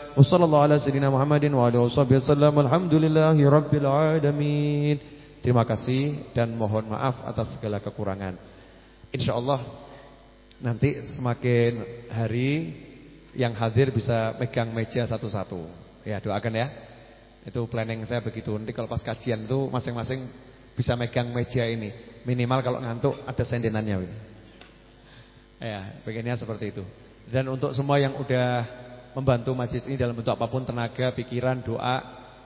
Wasallam. Alhamdulillahi rabbil alamin. Terima kasih dan mohon maaf atas segala kekurangan. Insyaallah nanti semakin hari yang hadir bisa megang meja satu-satu. Ya, doakan ya. Itu planning saya begitu. Nanti kalau pas kajian tuh masing-masing bisa megang meja ini. Minimal kalau ngantuk ada sendenannya. Ya, pengennya seperti itu. Dan untuk semua yang udah membantu majlis ini dalam bentuk apa pun tenaga, pikiran, doa,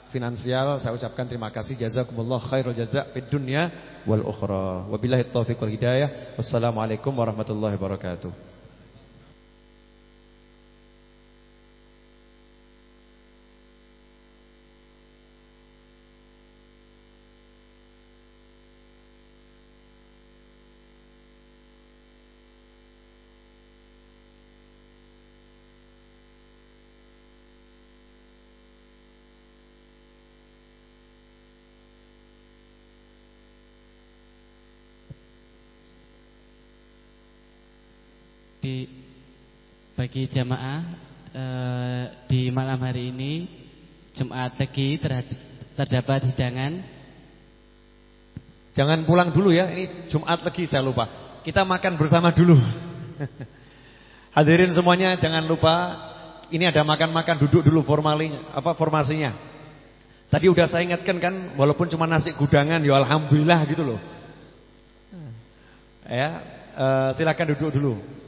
finansial. Saya ucapkan terima kasih jazakumullah khairul jazak fid dunya wal ukhra. Wabillahi taufiq wal hidayah. Wassalamualaikum warahmatullahi wabarakatuh. di bagi jamaah e, di malam hari ini Jumat Legi terdapat hidangan. Jangan pulang dulu ya, ini Jumat Legi saya lupa. Kita makan bersama dulu. *laughs* Hadirin semuanya jangan lupa ini ada makan-makan duduk dulu formalinya, apa formasinya. Tadi udah saya ingatkan kan walaupun cuma nasi gudangan ya alhamdulillah gitu loh. Ya, e, silakan duduk dulu.